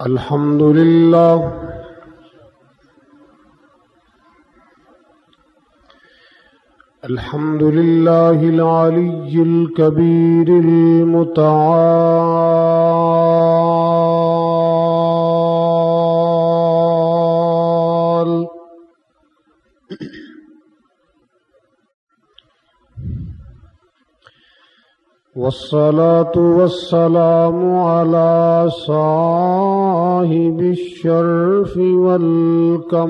الحمد لله الحمد لله العلي الكبير المتعال۔ والصلاة والسلام على صاحب الشرف والكمال.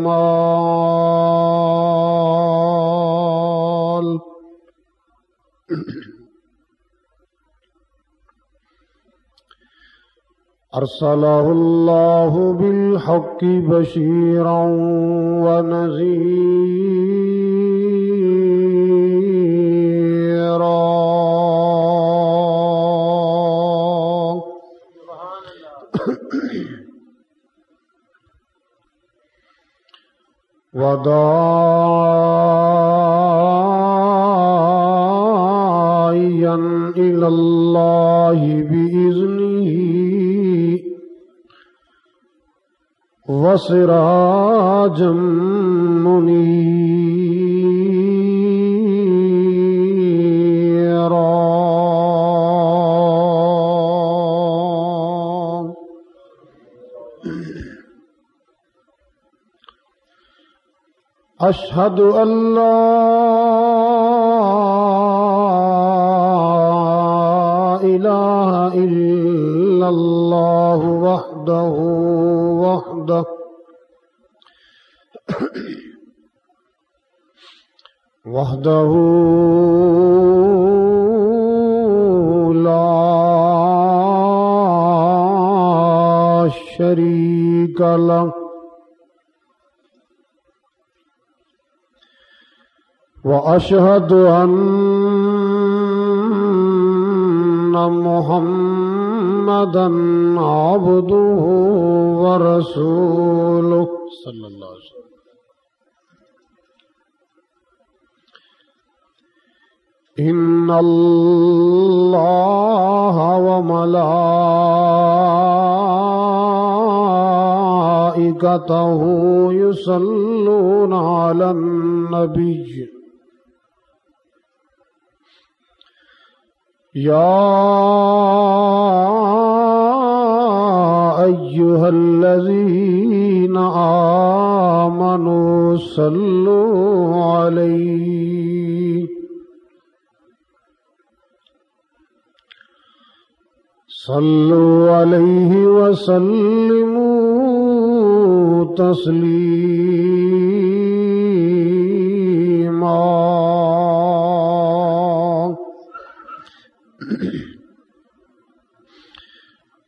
أرسله الله بالحق بشيرا ونذيرا. وداعيا إلى الله بإذنه وصراجا منير أشهد أن لا إله إلا الله وحده وحده. وحده لا شريك له. وأشهد أن محمدا عبده ورسوله. صلى الله عليه وسلم إن الله وملائكته يصلون على النبي. يا أيها الذين آمنوا صلوا عليه. صلوا عليه وسلموا تسليما.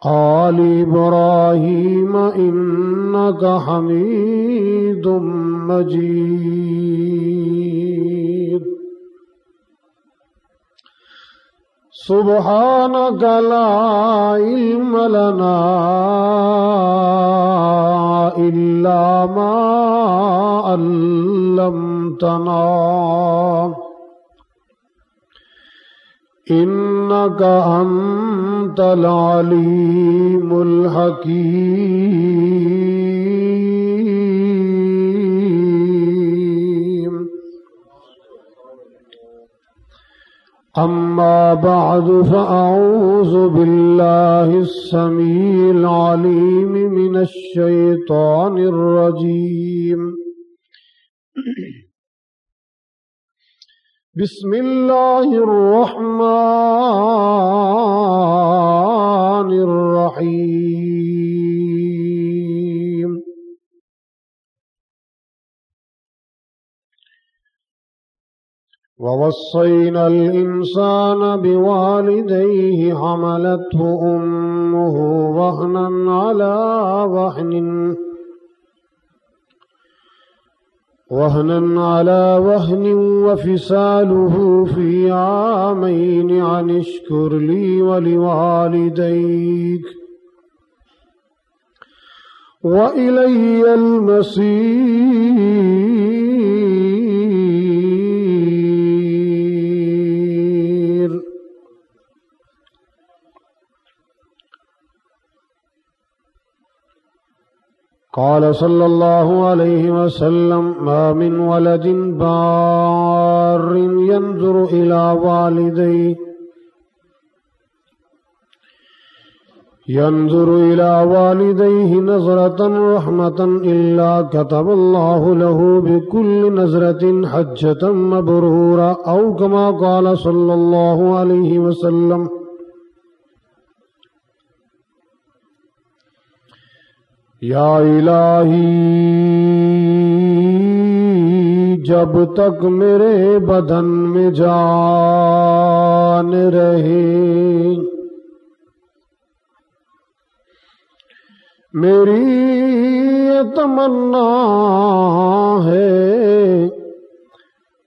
قال إبراهيم إنك حميد مجيد سبحانك لا علم لنا إلا ما علمتنا۔ إنك أنت العليم الحكيم. أما بعد فأعوذ بالله السميع العليم من الشيطان الرجيم. بسم الله الرحمن الرحيم. ووصينا الإنسان بوالديه حملته أمه وهنا على وهن. وهنا على وهن وفصاله في عامين عن اشكر لي ولوالديك. وإلي المصير. قال صلى الله عليه وسلم، ما من ولد بار ينظر إلى والديه. ينظر إلى والديه نظرة رحمة إلا كتب الله له بكل نظرة حجة مبرورة، أو كما قال صلى الله عليه وسلم یا الہی، جب تک میرے بدن میں جان رہے، میری تمنا ہے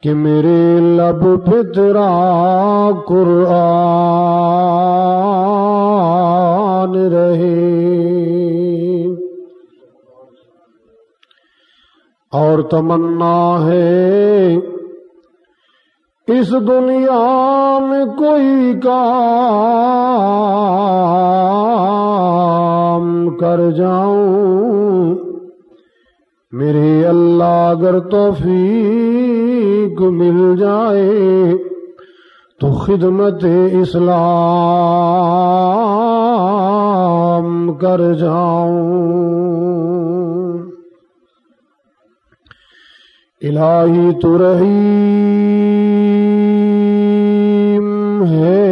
کہ میرے لب پترا قرآن رہے۔ اور تمنا ہے۔ اس دنیا میں کوئی کام کر جاؤں۔ میرے اللہ اگر توفیق مل جائے تو خدمت اسلام کر جاؤں۔ الہی تو رحیم ہے۔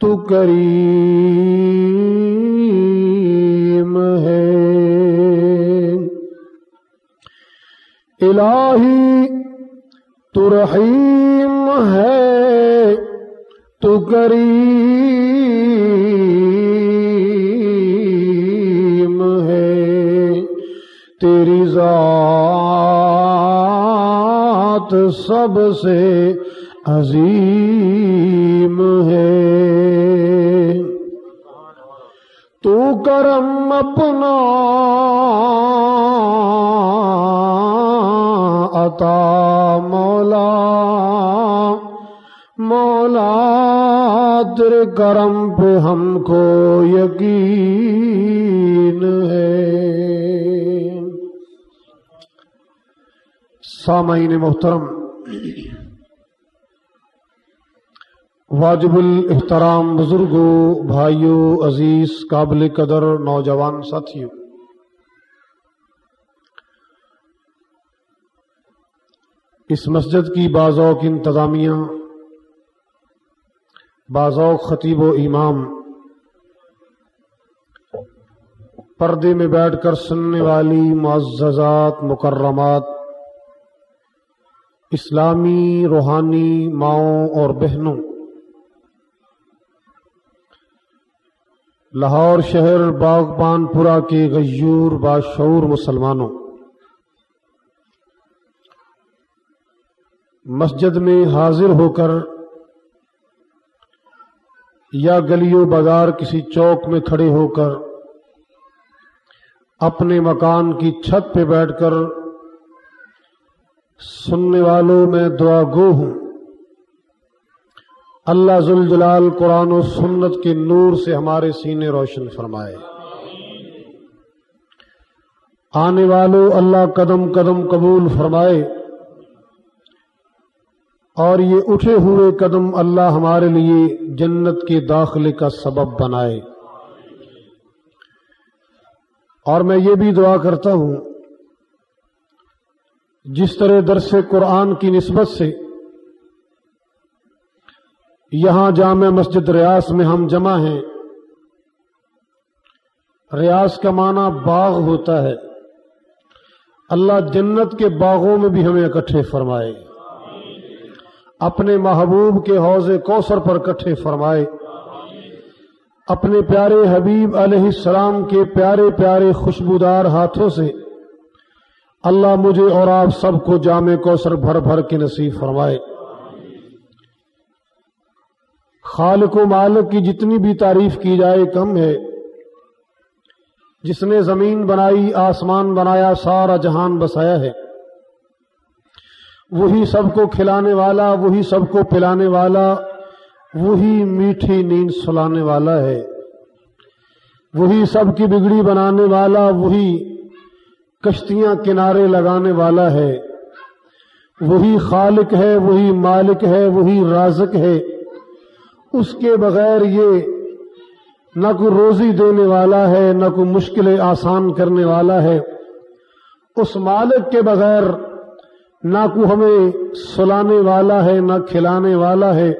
تو کریم ہے۔ الہی تو رحیم ہے۔ تو کریم تیری ذات سب سے عظیم ہے۔ تو کرم اپنا عطا مولا مولا، تیرے کرم پہ ہم کو یقین ہے۔ سامعین محترم، واجب الاحترام بزرگوں بھائیوں عزیز، قابل قدر نوجوان ساتھیوں اس مسجد کی بعضوق انتظامیہ بعضوق خطیب و امام، پردے میں بیٹھ کر سننے والی معززات، مکرمات اسلامی روحانی ماؤں اور بہنوں۔ لاہور شہر باغبان پورا کے غیور باشعور مسلمانوں۔ مسجد میں حاضر ہو کر یا گلیوں بازار کسی چوک میں کھڑے ہو کر اپنے مکان کی چھت پہ بیٹھ کر سننے والوں میں دعا گو ہوں۔ اللہ ذوالجلال قرآن و سنت کے نور سے ہمارے سینے روشن فرمائے۔ آنے والوں اللہ قدم قدم قبول فرمائے۔ اور یہ اٹھے ہوئے قدم اللہ ہمارے لیے جنت کے داخلے کا سبب بنائے۔ اور میں یہ بھی دعا کرتا ہوں جس طرح درس قرآن کی نسبت سے یہاں جامع مسجد ریاض میں ہم جمع ہیں، ریاض کا معنی باغ ہوتا ہے۔ اللہ جنت کے باغوں میں بھی ہمیں اکٹھے فرمائے۔ اپنے محبوب کے حوض کوثر پر اکٹھے فرمائے۔ اپنے پیارے حبیب علیہ السلام کے پیارے پیارے خوشبودار ہاتھوں سے اللہ مجھے اور آپ سب کو جامع کوثر بھر بھر کے نصیب فرمائے۔ خالق و مالک کی جتنی بھی تعریف کی جائے کم ہے۔ جس نے زمین بنائی، آسمان بنایا، سارا جہان بسایا ہے۔ وہی سب کو کھلانے والا، وہی سب کو پلانے والا، وہی میٹھی نیند سلانے والا ہے۔ وہی سب کی بگڑی بنانے والا، وہی کشتیاں کنارے لگانے والا ہے۔ وہی خالق ہے، وہی مالک ہے، وہی رازق ہے۔ اس کے بغیر یہ نہ کوئی روزی دینے والا ہے، نہ کوئی مشکلیں آسان کرنے والا ہے۔ اس مالک کے بغیر نہ کو ہمیں سلانے والا ہے، نہ کھلانے والا ہے۔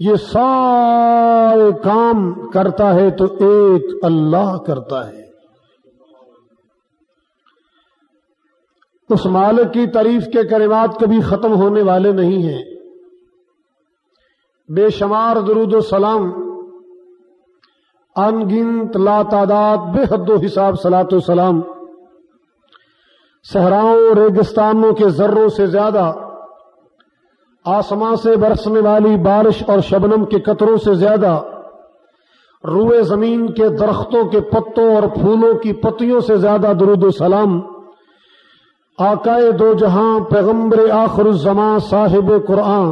یہ سارے کام کرتا ہے تو ایک اللہ کرتا ہے۔ اس مالک کی تعریف کے کلمات کبھی ختم ہونے والے نہیں ہیں۔ بے شمار درود و سلام ان گنت لا تعداد بے حد و حساب سلاط و سلام۔ صحراؤں، ریگستانوں کے ذروں سے زیادہ آسمان سے برسنے والی بارش اور شبنم کے قطروں سے زیادہ، روئے زمین کے درختوں کے پتوں اور پھولوں کی پتیوں سے زیادہ درود و سلام۔ آکائے دو جہاں، پیغمبر آخر الزماں صاحب قرآن،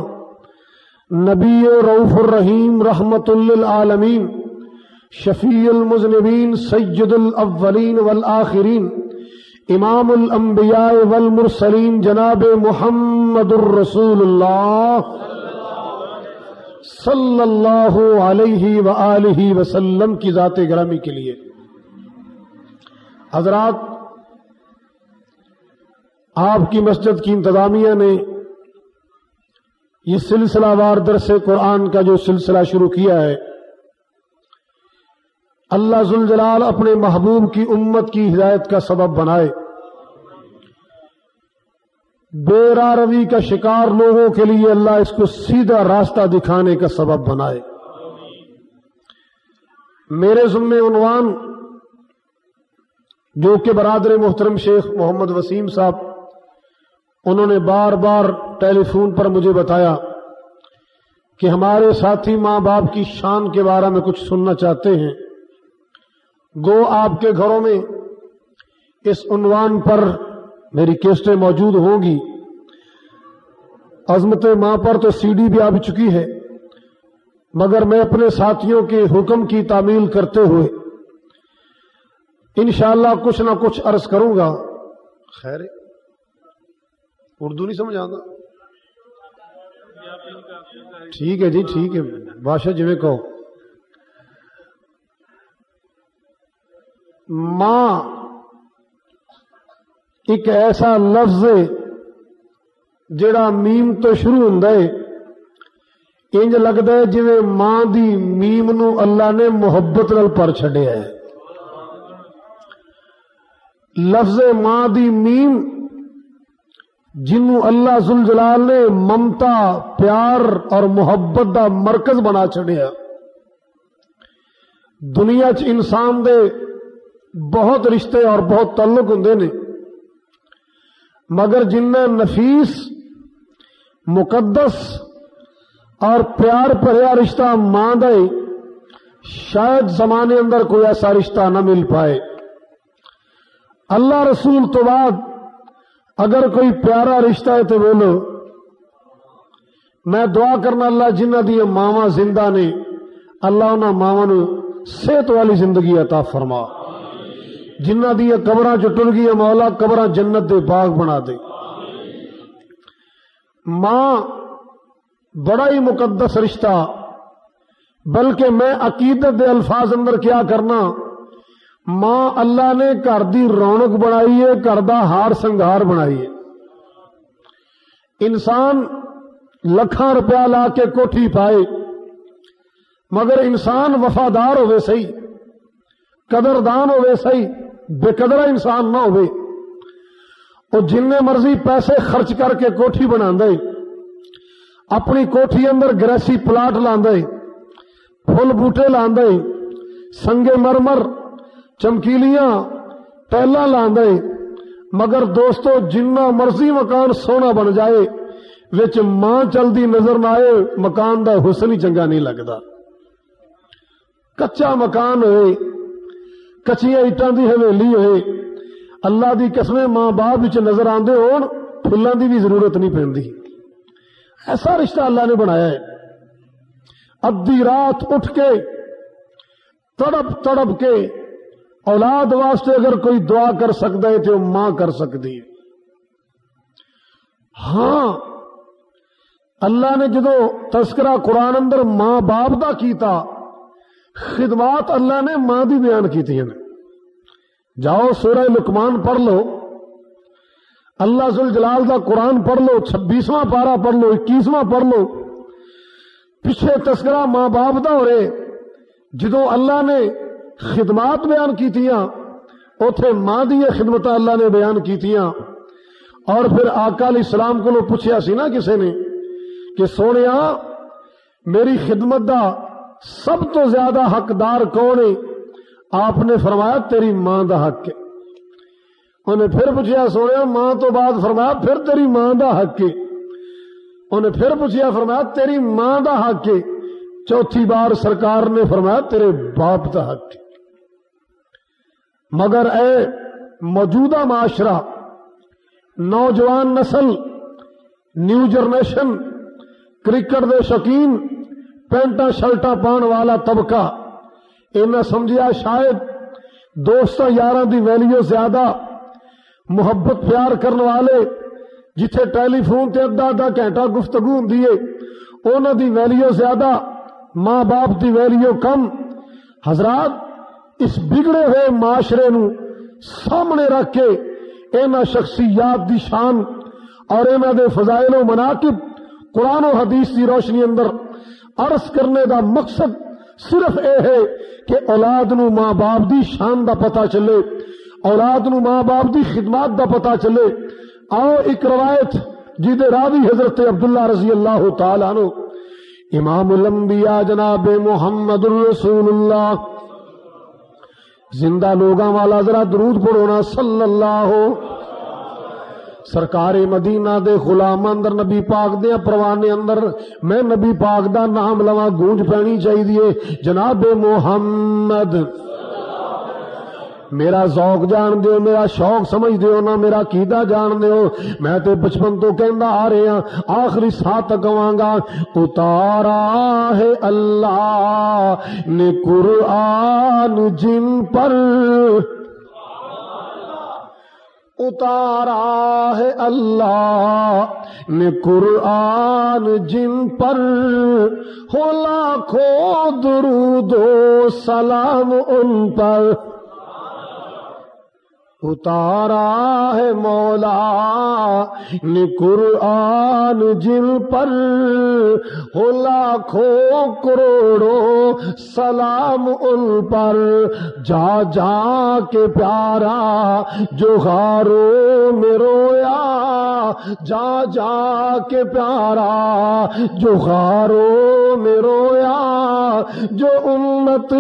نبی رعف الرحیم رحمت للعالمین، شفیع المذنبین، سید الاولین والآخرین، امام الانبیاء والمرسلین، جناب محمد الرسول اللہ صلی اللہ علیہ وآلہ وسلم کی ذات گرامی کے لیے۔ حضرات آپ کی مسجد کی انتظامیہ نے یہ سلسلہ وار درس قرآن کا جو سلسلہ شروع کیا ہے، اللہ ذوالجلال اپنے محبوب کی امت کی ہدایت کا سبب بنائے۔ بیرا روی کا شکار لوگوں کے لیے اللہ اس کو سیدھا راستہ دکھانے کا سبب بنائے۔ میرے ذمے عنوان، جو کہ برادر محترم شیخ محمد وسیم صاحب انہوں نے بار بار ٹیلی فون پر مجھے بتایا کہ ہمارے ساتھی ماں باپ کی شان کے بارے میں کچھ سننا چاہتے ہیں۔ گو آپ کے گھروں میں اس عنوان پر میری کیسٹیں موجود ہوں گی۔ عظمت ماں پر تو سی ڈی بھی آ چکی ہے، مگر میں اپنے ساتھیوں کے حکم کی تعمیل کرتے ہوئے انشاءاللہ کچھ نہ کچھ عرض کروں گا۔ خیر۔ اردو نہیں سمجھ آتا ٹھیک ہے جی ٹھیک ہے۔ بادشاہ جی کہو۔ ماں ایک ایسا لفظ ہے جڑا میم تو شروع ہوں انج لگتا ہے جی ماں دی میم نو اللہ نے محبت نال پر چڈیا ہے۔ لفظ ماں دی میم جنوں اللہ زل جلال نے ممتا، پیار اور محبت دا مرکز بنا چڑیا دنیا چ انسان دے بہت رشتے اور بہت تعلق ہوں نے۔ مگر جن نفیس، مقدس اور پیار پریا رشتہ ماں دے، شاید زمانے اندر کوئی ایسا رشتہ نہ مل پائے۔ اللہ رسول تو بعد اگر کوئی پیارا رشتہ ہے تو بولو، میں دعا کرنا اللہ جنہ دیا ماوا زندہ نے اللہ انہوں ماوا صحت والی زندگی عطا فرما۔ جنہ دیا قبر چٹر گیا مولا قبر جنت دے باغ بنا دے۔ ماں بڑا ہی مقدس رشتہ، بلکہ میں عقیدت دے الفاظ اندر کیا کرنا ماں اللہ نے گھر دی رونق بنائی ہے، گھر دا ہار سنگار بنائی ہے۔ انسان لکھاں روپیہ لا کے کوٹھی پائے، مگر انسان وفادار ہوئے سی قدردان ہوئے سی بے قدرہ انسان نہ ہوئے وہ جن مرضی پیسے خرچ کر کے کوٹھی بنا دے اپنی کوٹھی اندر گریسی پلاٹ لاندے فل بوٹے لاندے، سنگے مرمر چمکیلیاں پہلا لاندے مگر دوستو جنہ مرضی مکان سونا بن جائے وچ ماں چلدی نظر نہ آئے مکان دا حسن ہی چنگا نہیں لگتا کچا مکان ہوئے کچیا اٹان دی حویلی ہوئے اللہ دی قسمیں ماں باپ وچ نظر آندے ہون پھلاں دی بھی ضرورت نہیں پیندی ایسا رشتہ اللہ نے بنایا ہے ادی رات اٹھ کے تڑپ تڑپ کے اولاد واسطے اگر کوئی دعا کر سکتا ہے تو ماں کر سکتی ہے۔ ہاں اللہ نے جدو تذکرہ قرآن اندر ماں باپ دا کیتا، خدمات اللہ نے ماں دی بیان کی جاؤ سورہ لکمان پڑھ لو۔ اللہ سل جلال دا قرآن پڑھ لو، چھبیسواں پارا پڑھ لو، اکیسواں پڑھ لو۔ پچھے تذکرہ ماں باپ دا ہو رہے۔ جدو اللہ نے خدمات بیان کی اتے ماں دیا خدمت اللہ نے بیان کی اور پھر آقا علیہ السلام کو پوچھا سی نا کسی نے کہ سونے میری خدمت دا سب تو زیادہ حقدار کون ہے؟ آپ نے فرمایا تیری ماں دا حق ہے۔ انہیں پھر پوچھا سونے ماں تو بعد فرمایا پھر تیری ماں دا حق ہے۔ انہیں پھر پوچھا فرمایا تیری ماں دا حق ہے۔ چوتھی بار سرکار نے فرمایا تیرے باپ دا حق ہے۔ مگر اے موجودہ معاشرہ، نوجوان نسل، نیو جنریشن، کرکٹ دے شوقین پینٹا شرٹا پان والا طبقہ انہیں سمجھیا شاید دوست یار دی ویلیو زیادہ، محبت پیار کرنے والے، جتھے ٹیلی فون تے ادا ادا گھنٹہ گفتگو ہوں انہوں دی ویلیو زیادہ، ماں باپ دی ویلیو کم۔ حضرات اس بگڑے ہوئے معاشرے نو سامنے رکھ کے اینا شخصیات دی شان اور اینا دے فضائل و مناقب قرآن و حدیث کی روشنی اندر عرض کرنے دا مقصد صرف اے ہے کہ اولاد نو ماں باپ دی شان دا پتا چلے، اولاد نو ماں باپ دی خدمات دا پتا چلے۔ آؤ ایک روایت جید راوی حضرت عبداللہ رضی اللہ تعالیٰ عنہ۔ امام الانبیاء جناب محمد الرسول اللہ۔ زندہ لوگاں والا ذرا درود پڑھونا صلی اللہ سرکار مدینہ دے غلام اندر، نبی پاک دے پروانے اندر، میں نبی پاک دا نام لواں گونج پینی چاہیے۔ جناب محمد میرا ذوق جان دیو، میرا شوق سمجھ دیو نہ میرا کیدا جان دیو۔ میں تے بچپن تو کہندا آ رہا ہاں آخری ساتھ کہاں گا، اتارا ہے اللہ نے قرآن جن پر۔ اتارا ہے اللہ نے قرآن جن پر۔ ہو لاکھوں درود و سلام ان پر۔ اتارا ہے مولا نے قرآن جن پر ہو لاکھوں کروڑوں سلام ان پر۔ جا جا کے پیارا جو ہارو میں رویا، جا جا کے پیارا جو ہارو میں رویا، جو امت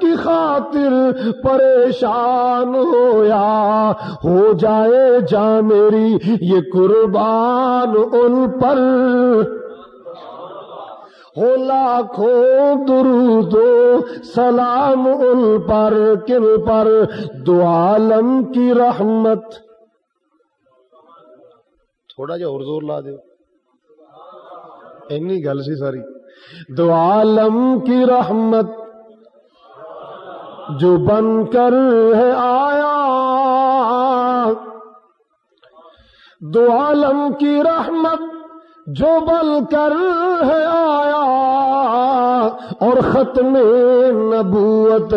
کی خاطر پریشان ہویا۔ ہو جائے جا میری یہ قربان ان پر۔ ہو لاکھوں درود سلام ان پر، کن پر؟ دو عالم کی رحمت۔ تھوڑا جا اور زور لا دو اینی گل سی ساری۔ دو عالم کی رحمت جو بن کر ہے آیا۔ دو عالم کی رحمت جو بل کر ہے آیا اور ختم نبوت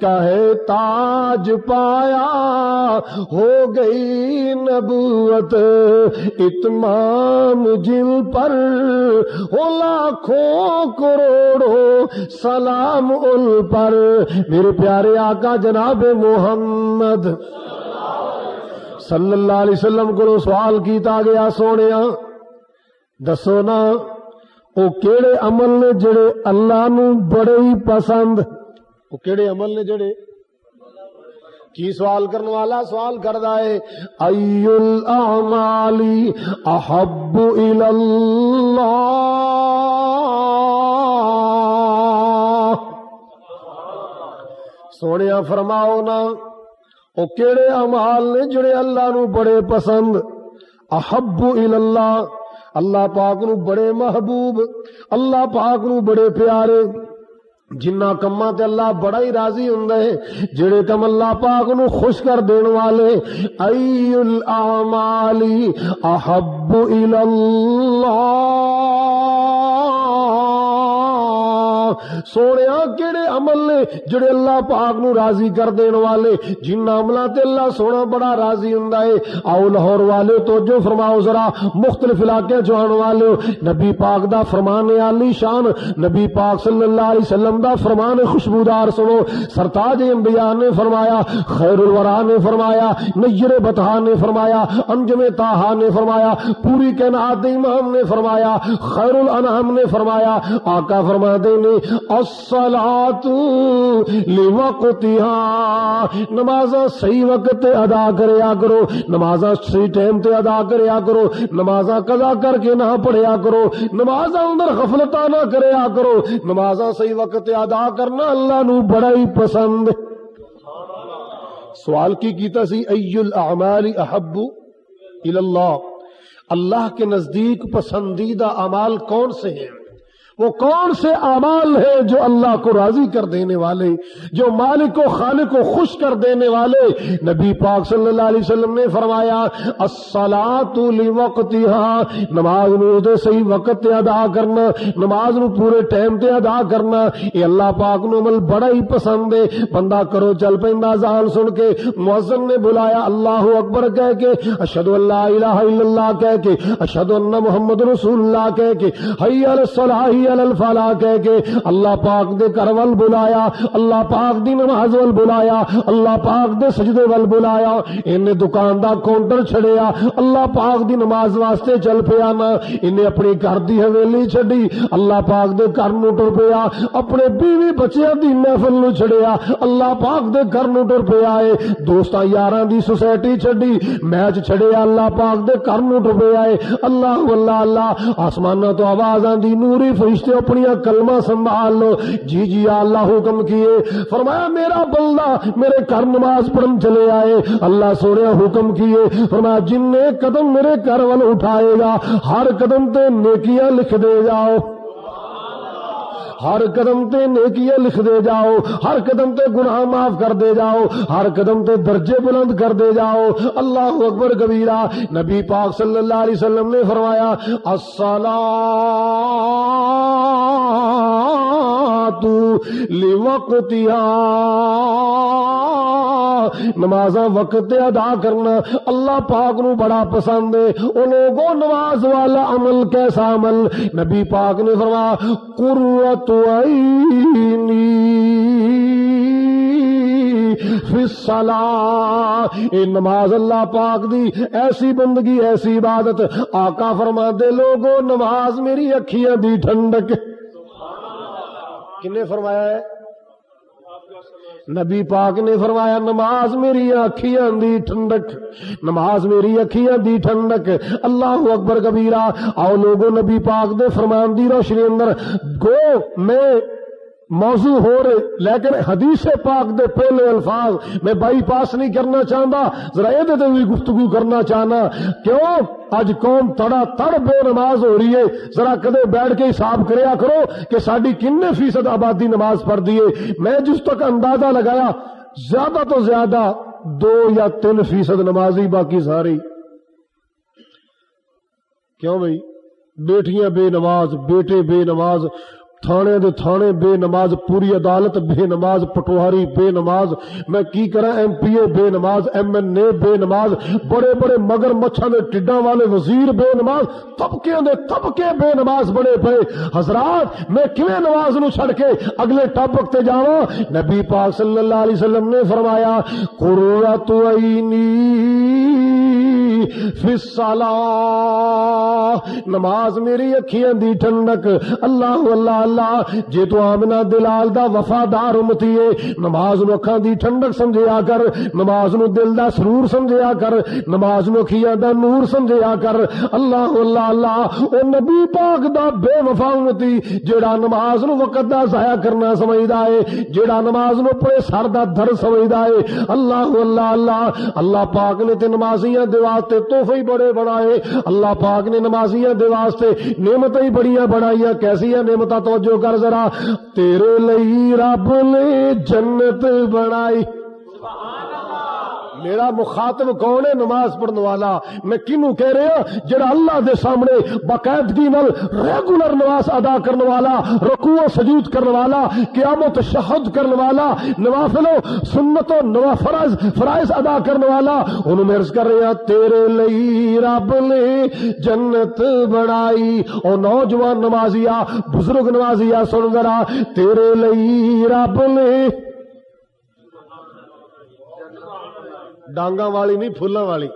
کا ہے تاج پایا ہو گئی نبوت اتمام جل پر ہو لاکھوں کروڑوں سلام ال پر میرے پیارے آقا جناب محمد صلی اللہ علیہ وسلم کو سوال کیتا گیا سونے دسو نا وہ کہڑے عمل نے جڑے اللہ نو بڑے ہی پسند؟ وہ کہڑے عمل نے جڑے؟ کی سوال کرنے والا سوال کردا ہے ای الاعمال احب الى اللہ سونے فرماؤ نا۔ وہ کہڑے امال نے جڑے اللہ نو بڑے پسند؟ احب اللہ اللہ پاک نو بڑے محبوب، اللہ پاک نو بڑے پیارے۔ جنہ کما تے اللہ بڑا ہی راضی ہوں جڑے کم اللہ پاک نو خوش کر دین والے۔ ای الاعمال احب اللہ سونے کہڑے عمل نے جڑے اللہ پاک نو راضی کر دین والے؟ جن عملہ تے اللہ سونا بڑا راضی ہوں آؤ لاہور والے تو جو فرماؤ ذرا۔ مختلف علاقے چوہن والے نبی پاک دا فرمان علی شان۔ نبی پاک صلی اللہ علیہ وسلم دا فرمان خوشبودار، سنو۔ سرتاج انبیاء نے فرمایا خیر الورا نے فرمایا، نیر بتہا نے فرمایا، انجم تاہا نے فرمایا، پوری کائنات امام نے فرمایا خیر الانام نے فرمایا۔ آقا فرما دے نے نماز صحیح وقت تے ادا کریا کرو، نماز صحیح ٹائم تے ادا کریا کرو، نماز قضا کر کے نہ پڑھیا کرو، نماز اندر غفلت نہ کریا کرو، نماز صحیح وقت تے ادا کرنا اللہ نو بڑا ہی پسند۔ سوال کی کیتا سی، ای الاعمال احب اللہ؟ اللہ کے نزدیک پسندیدہ اعمال کون سے ہیں؟ وہ کون سے اعمال ہیں جو اللہ کو راضی کر دینے والے، جو مالک و خالق کو خوش کر دینے والے؟ نبی پاک صلی اللہ علیہ وسلم نے فرمایا لوقتها، نماز نو دے صحیح وقت ادا کرنا، نماز نو پورے ٹائم تے ادا کرنا۔ یہ اللہ پاک نو عمل بڑا ہی پسند ہے۔ بندہ کرو چل پیندا، اذان سن کے مؤذن نے بلایا، اللہ اکبر کہہ کے، اشہد ان لا الہ الا اللہ کہہ کے، اشہد ان محمد رسول اللہ کہہ کے، حی علی الصلاۃ الفلا کہہ کے اللہ پاک دے کر ول بلایا، اللہ پاک دی نماز ول بلایا، اللہ پاک دے سجدے ول بلایا، انہیں دکان دا کاؤنٹر چھڑیا، اللہ پاک دی نماز واسطے چل پیا نا، انہیں اپنی گھر دی حویلی چھڈی اللہ پاک دے گھر نو ٹر پیا، اپنے بیوی بچیاں دی محفل نو چھڑیا، اللہ پاک دے گھر نو ٹر پیا اے، دوستاں یاراں دی سوسائٹی چھڈی میچ چھڑیا، اللہ پاک دے گھر نو ٹر پیا اے، اللہ اللہ اللہ آسماناں تو آواز آندی نوری فرشتے فرشتے اپنی کلمہ سنبھال لو۔ جی جی اللہ حکم کیے۔ فرمایا، میرا بندہ میرے گھر نماز پڑھن چلے آئے۔ اللہ سونے، حکم کیے۔ فرمایا جن نے قدم میرے گھر وال اٹھائے گا، ہر قدم تے نیکیاں لکھ دے جاؤ۔ ہر قدم تے نیکیاں لکھ دے جاؤ، ہر قدم تے گناہ معاف کر دے جاؤ، ہر قدم تے درجے بلند کر دے جاؤ۔ اللہ اکبر کبیرہ، نبی پاک صلی اللہ علیہ وسلم نے فرمایا السلام نماز وقت ادا کرنا اللہ پاک نو بڑا پسند ہے۔ او لوگوں نماز والا عمل کیسا عمل؟ نبی پاک نے فرمایا قرۃ عینی اے نماز اللہ پاک دی ایسی بندگی، ایسی عبادت۔ آقا فرما دے لوگو، نماز میری اکھیاں دی ٹھنڈک۔ کنے فرمایا ہے؟ نبی پاک نے فرمایا، نماز میری اکھیاں دی ٹھنڈک، نماز میری اکھیاں دی ٹھنڈک، اللہ اکبر کبیرہ، آؤ لوگوں نبی پاک دے فرمان دی روشنی اندر، گو، میں موضوع ہو رہے، لیکن حدیث پاک دے پہلے الفاظ میں بائی پاس نہیں کرنا چاہتا ذرا یہ گفتگو کرنا چاہنا۔ کیوں؟ اج قوم تڑا تڑ بے نماز ہو رہی ہے۔ ذرا کدے بیٹھ کے حساب کریا کرو کہ ساری کن فیصد آبادی نماز پڑھ دیے میں جس تک اندازہ لگایا، زیادہ تو زیادہ دو یا تین فیصد نمازی باقی ساری۔ کیوں بھائی بیٹیاں بے نماز، بیٹے بے نماز تھانے دے تھانے بے نماز، پوری عدالت بے نماز، پٹواری بے نماز۔ میں کی کرا ایم پی اے بے نماز، ایم این اے بے نماز۔ بڑے بڑے مگر مچھا دے ٹڈا والے وزیر بے نماز۔ طبقے دے طبقے بے نماز بڑے پے حضرات، میں کیویں نماز نو چھڑ کے اگلے ٹاپک تے جاواں؟ نبی پاک صلی اللہ علیہ وسلم نے فرمایا قرۃ عینی فی الصلاۃ۔ نماز میری اکھیاں دی ٹھنڈک۔ اللہ اللہ اللہ، جے تو آمنا دلال دا وفادار امتی ہے، نماز نو اکھاں دی ٹھنڈک سمجھیا کر، نماز نو دل دا سرور سمجھیا کر، نماز نو اکھیاں دا نور سمجھیا کر۔ اللہ اللہ اللہ، او نبی پاک دا بے وفا امتی، جیڑا نماز نو وقت دا ضائع کرنا سمجھدا ہے، جیڑا نماز نو پورے سر دا در سمجھدا ہے۔ اللہ اللہ اللہ اللہ پاک نے تے نمازیاں دے واسطے تحفے بڑے بنائے۔ اللہ پاک نے نمازیاں دے واسطے نعمتیں ہی بڑیاں بنائیاں کیسی ہیں نعمتاں تو توجہ کر ذرا تیرے لئی رب نے جنت بنائی۔ میرا مخاطب کون ہے نماز پڑھنے والا؟ میں کنو کہہ رہا جڑا اللہ دے سامنے باقاعدگی نال ریگولر نماز ادا کرنے والا، رکوع و سجود کرنے والا، قیامت شہد کرنے والا، نوافل و سنت و نوافرز فرائض ادا کرنے والا، انہوں میں عرض کر رہے ہیں، تیرے لئی رب نے جنت بڑائی او نوجوان نمازیا بزرگ نمازیا سن ذرا، تیرے لئی رب نے ڈانگا والی نہیں پھولاں والی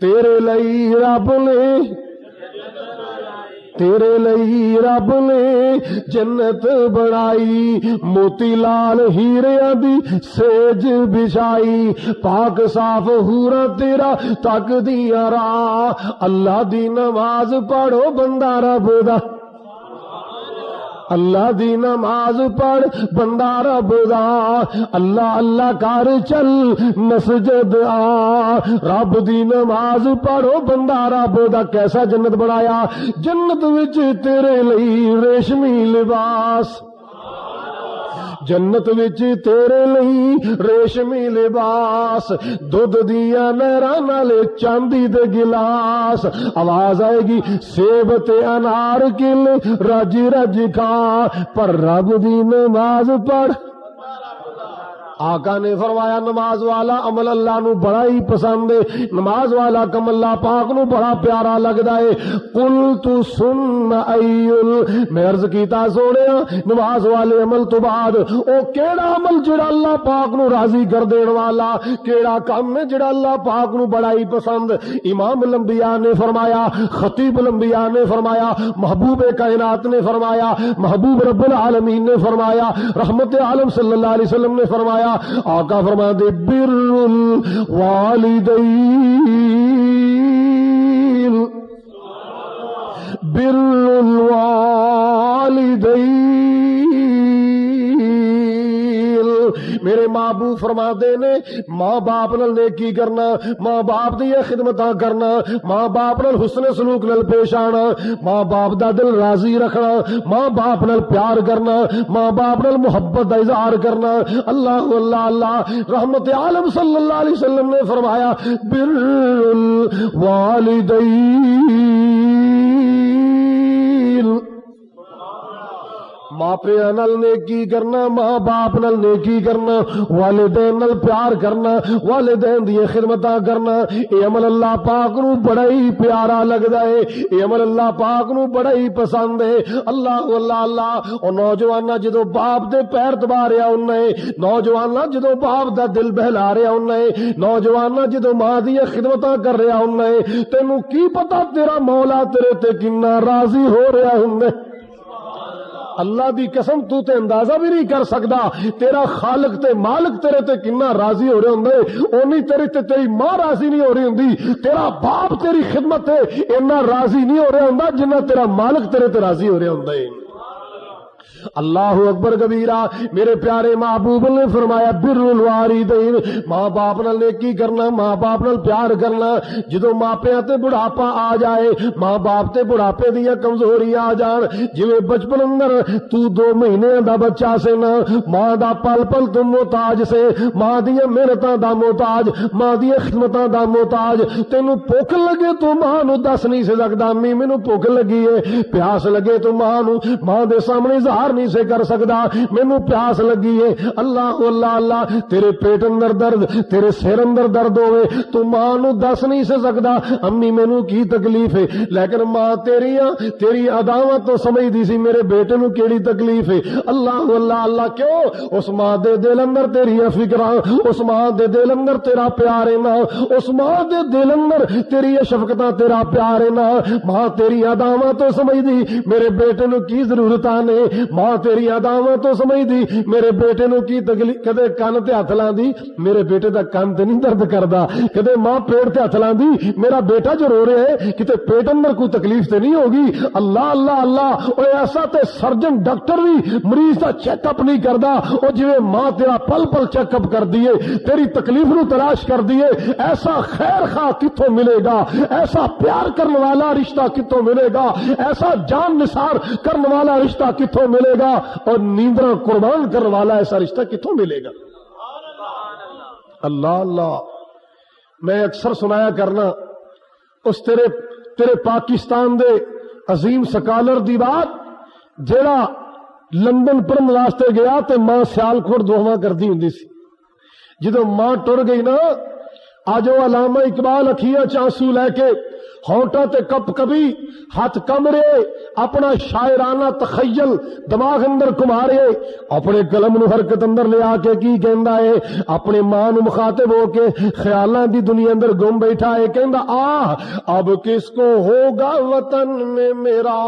تیرے لئی رب نے تیرے لئی رب نے جنت بنائی موتی لال ہیرے دی سیج بچھائی پاک صاف ہورا تیرا تک دیا راہ اللہ دی نماز پڑھو بندہ رب دا اللہ دی نماز پڑھ، بندہ رب دا، اللہ اللہ کر چل، مسجد آ۔ رب دی نماز پڑھو، بندہ رب دا کیسا جنت بنایا۔ جنت وچ تیرے لئی ریشمی لباس۔ جنت وچ تیرے لئی ریشمی لباس دودھ دیا نہراں نالے چاندی دے گلاس آواز آئے گی سیب تے انار کل رج رج کھا پر رب دی نماز پڑھ آقا نے فرمایا، نماز والا عمل اللہ نو بڑا ہی پسند ہے۔ نماز والا کم اللہ پاک نو بڑا پیارا لگدا ہے۔ قل تو سن ایل۔ میں عرض کیتا سونے نماز والے عمل تو بعد، او کیڑا عمل جڑا اللہ پاک نو راضی کر دین والا، کیڑا کام ہے جڑا اللہ پاک نو بڑا ہی پسند۔ امام الانبیاء نے فرمایا، خطیب الانبیاء نے فرمایا، محبوب کائنات نے فرمایا، محبوب رب العالمین نے فرمایا، رحمت عالم صلی اللہ علیہ وسلم نے فرمایا آقا فرما دے بر الوالدین بر الوالدین میرے ماں بو فرما دے نے ماں باپ نال نیکی کرنا، ماں باپ دی خدمتاں کرنا، ماں باپ نال حسن سلوک نال پیش آنا، ماں باپ دا دل راضی رکھنا، ماں باپ نال پیار کرنا، ماں باپ نال محبت دا اظہار کرنا۔ اللہ اللہ اللہ، رحمت عالم صلی اللہ علیہ وسلم نے فرمایا، بر الوالدین۔ ماں پیو نل نیکی کرنا، ماں باپ نل نیکی کرنا، والدین نل پیار کرنا، والدین دی خدمتاں کرنا، اے عمل اللہ پاک نو بڑا ہی پیارا لگدا ہے، اے عمل اللہ پاک نو بڑا ہی پسند ہے۔ اللہ اللہ اللہ، او نوجوان جدو باپ دے پیر دبا رہا انہیں نوجوان جدو باپ دا دل بہلا رہا انہیں نوجوان جدو ماں دی خدمتاں کر رہا انہیں تینو کی پتا تیرا مولا تیرے تے کنا راضی ہو رہا انہیں اللہ دی قسم تو تے اندازہ بھی نہیں کر سکتا تیرا خالق تے مالک تیرے تے کنا راضی ہو رہے ہوں اونی تیری تے تیری ماں راضی نہیں ہو رہی ہوں تیرا باپ تیری خدمت تے اتنا راضی نہیں ہو رہا ہوں جنہ تیرا مالک تیرے تے راضی ہو رہا ہوں اللہ اکبر کبیرا میرے پیارے محبوب نے فرمایا، بر الوالدین، ماں باپ نال نیکی کرنا، ماں باپ نال پیار کرنا جدو ماپیاں تے بڑھاپا آ جائے، ماں باپ تے بڑھاپے دیا کمزوری آ جان، جویں بچپن اندر تو دو مہینے دا بچہ سے نا، ماں دا پل پل تم محتاج سے، ماں دیا محنتاں دا محتاج، ماں دیا خدمتاں دا محتاج، تینوں بھوک لگے تو ماں نو دس نہیں سے سکدا، امی، مینوں بھوک لگی ہے، پیاس لگے تو ماں نو ماں دے سامنے اظہار نہیں سے کر سکدا۔ مینوں پیاس لگی ہے۔ اللہ اللہ اللہ، تیرے پیٹ اندر درد، تیرے سر اندر درد ہوئے تو ماں نو دس نہیں سے سکدا۔ امی مینوں کی تکلیف ہے؟ لیکن ماں تیریاں، تیری اداواں تو سمجھ دی سی میرے بیٹے نو کیڑی تکلیف ہے؟ اللہ اللہ اللہ، کیوں؟ اس ماں دے دل اندر تیری فکراں اس ماں دے دل اندر تیرا پیار ہے نا۔ اس ماں دے دل اندر تیری شفقتاں، تیرا پیار ہے نا۔ ماں تیری اداواں تو سمجھ دی میرے بیٹے نو کی ضرورت نے؟ ماں تیری اداواں تو سمجھ دی میرے بیٹے نو کی تکلیف کدے کن تے ہاتھ لاندی میرے بیٹے دا کن تے نہیں درد کردا کدے ماں پیٹ تے ہاتھ لاندی میرا بیٹا جو رو رہے ہے کتے پیٹ اندر کوئی تکلیف تے نہیں ہوگی اللہ اللہ اللہ او ایسا تے سرجن ڈاکٹر بھی مریض دا چیک اپ نہیں کردا او جویں ماں تیرا پل پل چیک اپ کر دیے تیری تکلیف نو تلاش کر دیے ایسا خیر خواہ کتوں ملے گا ایسا پیار کرنے والا رشتہ کتوں ملے گا ایسا جان نثار کرنے والا رشتہ کتوں ملے گا اور نیندرا قربان کرنے والا ایسا رشتہ کتوں ملے گا؟ اللہ اللہ، میں اکثر سنایا کرنا، اس تیرے تیرے پاکستان دے عظیم سکالر دی بات جڑا لندن پڑھن واسطے گیا تے ماں سیال کوٹ دعوا کرتی ہوں سی۔ جدو ماں ٹر گئی نا، آج وہ علامہ اقبال اکھیا چانسو لے کے ہوٹا تے کپ کبھی، ہاتھ کمرے، اپنا شاعرانہ تخیل دماغ اندر کمارے، اپنے قلم نو حرکت اندر لے آ کے کی کہندا ہے؟ اپنے ماں نو مخاطب ہو کے خیالاں دی دنیا اندر گم بیٹھا ہے، کہندا آ اب کس کو ہوگا وطن میں میرا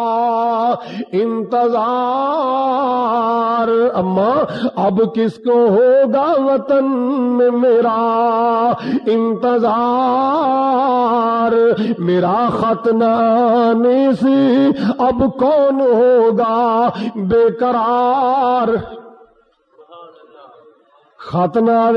انتظار؟ اما، اب کس کو ہوگا وطن میں میرا انتظار؟ میرا ختنانے سے اب کون ہوگا؟ بے قرار۔ ختنا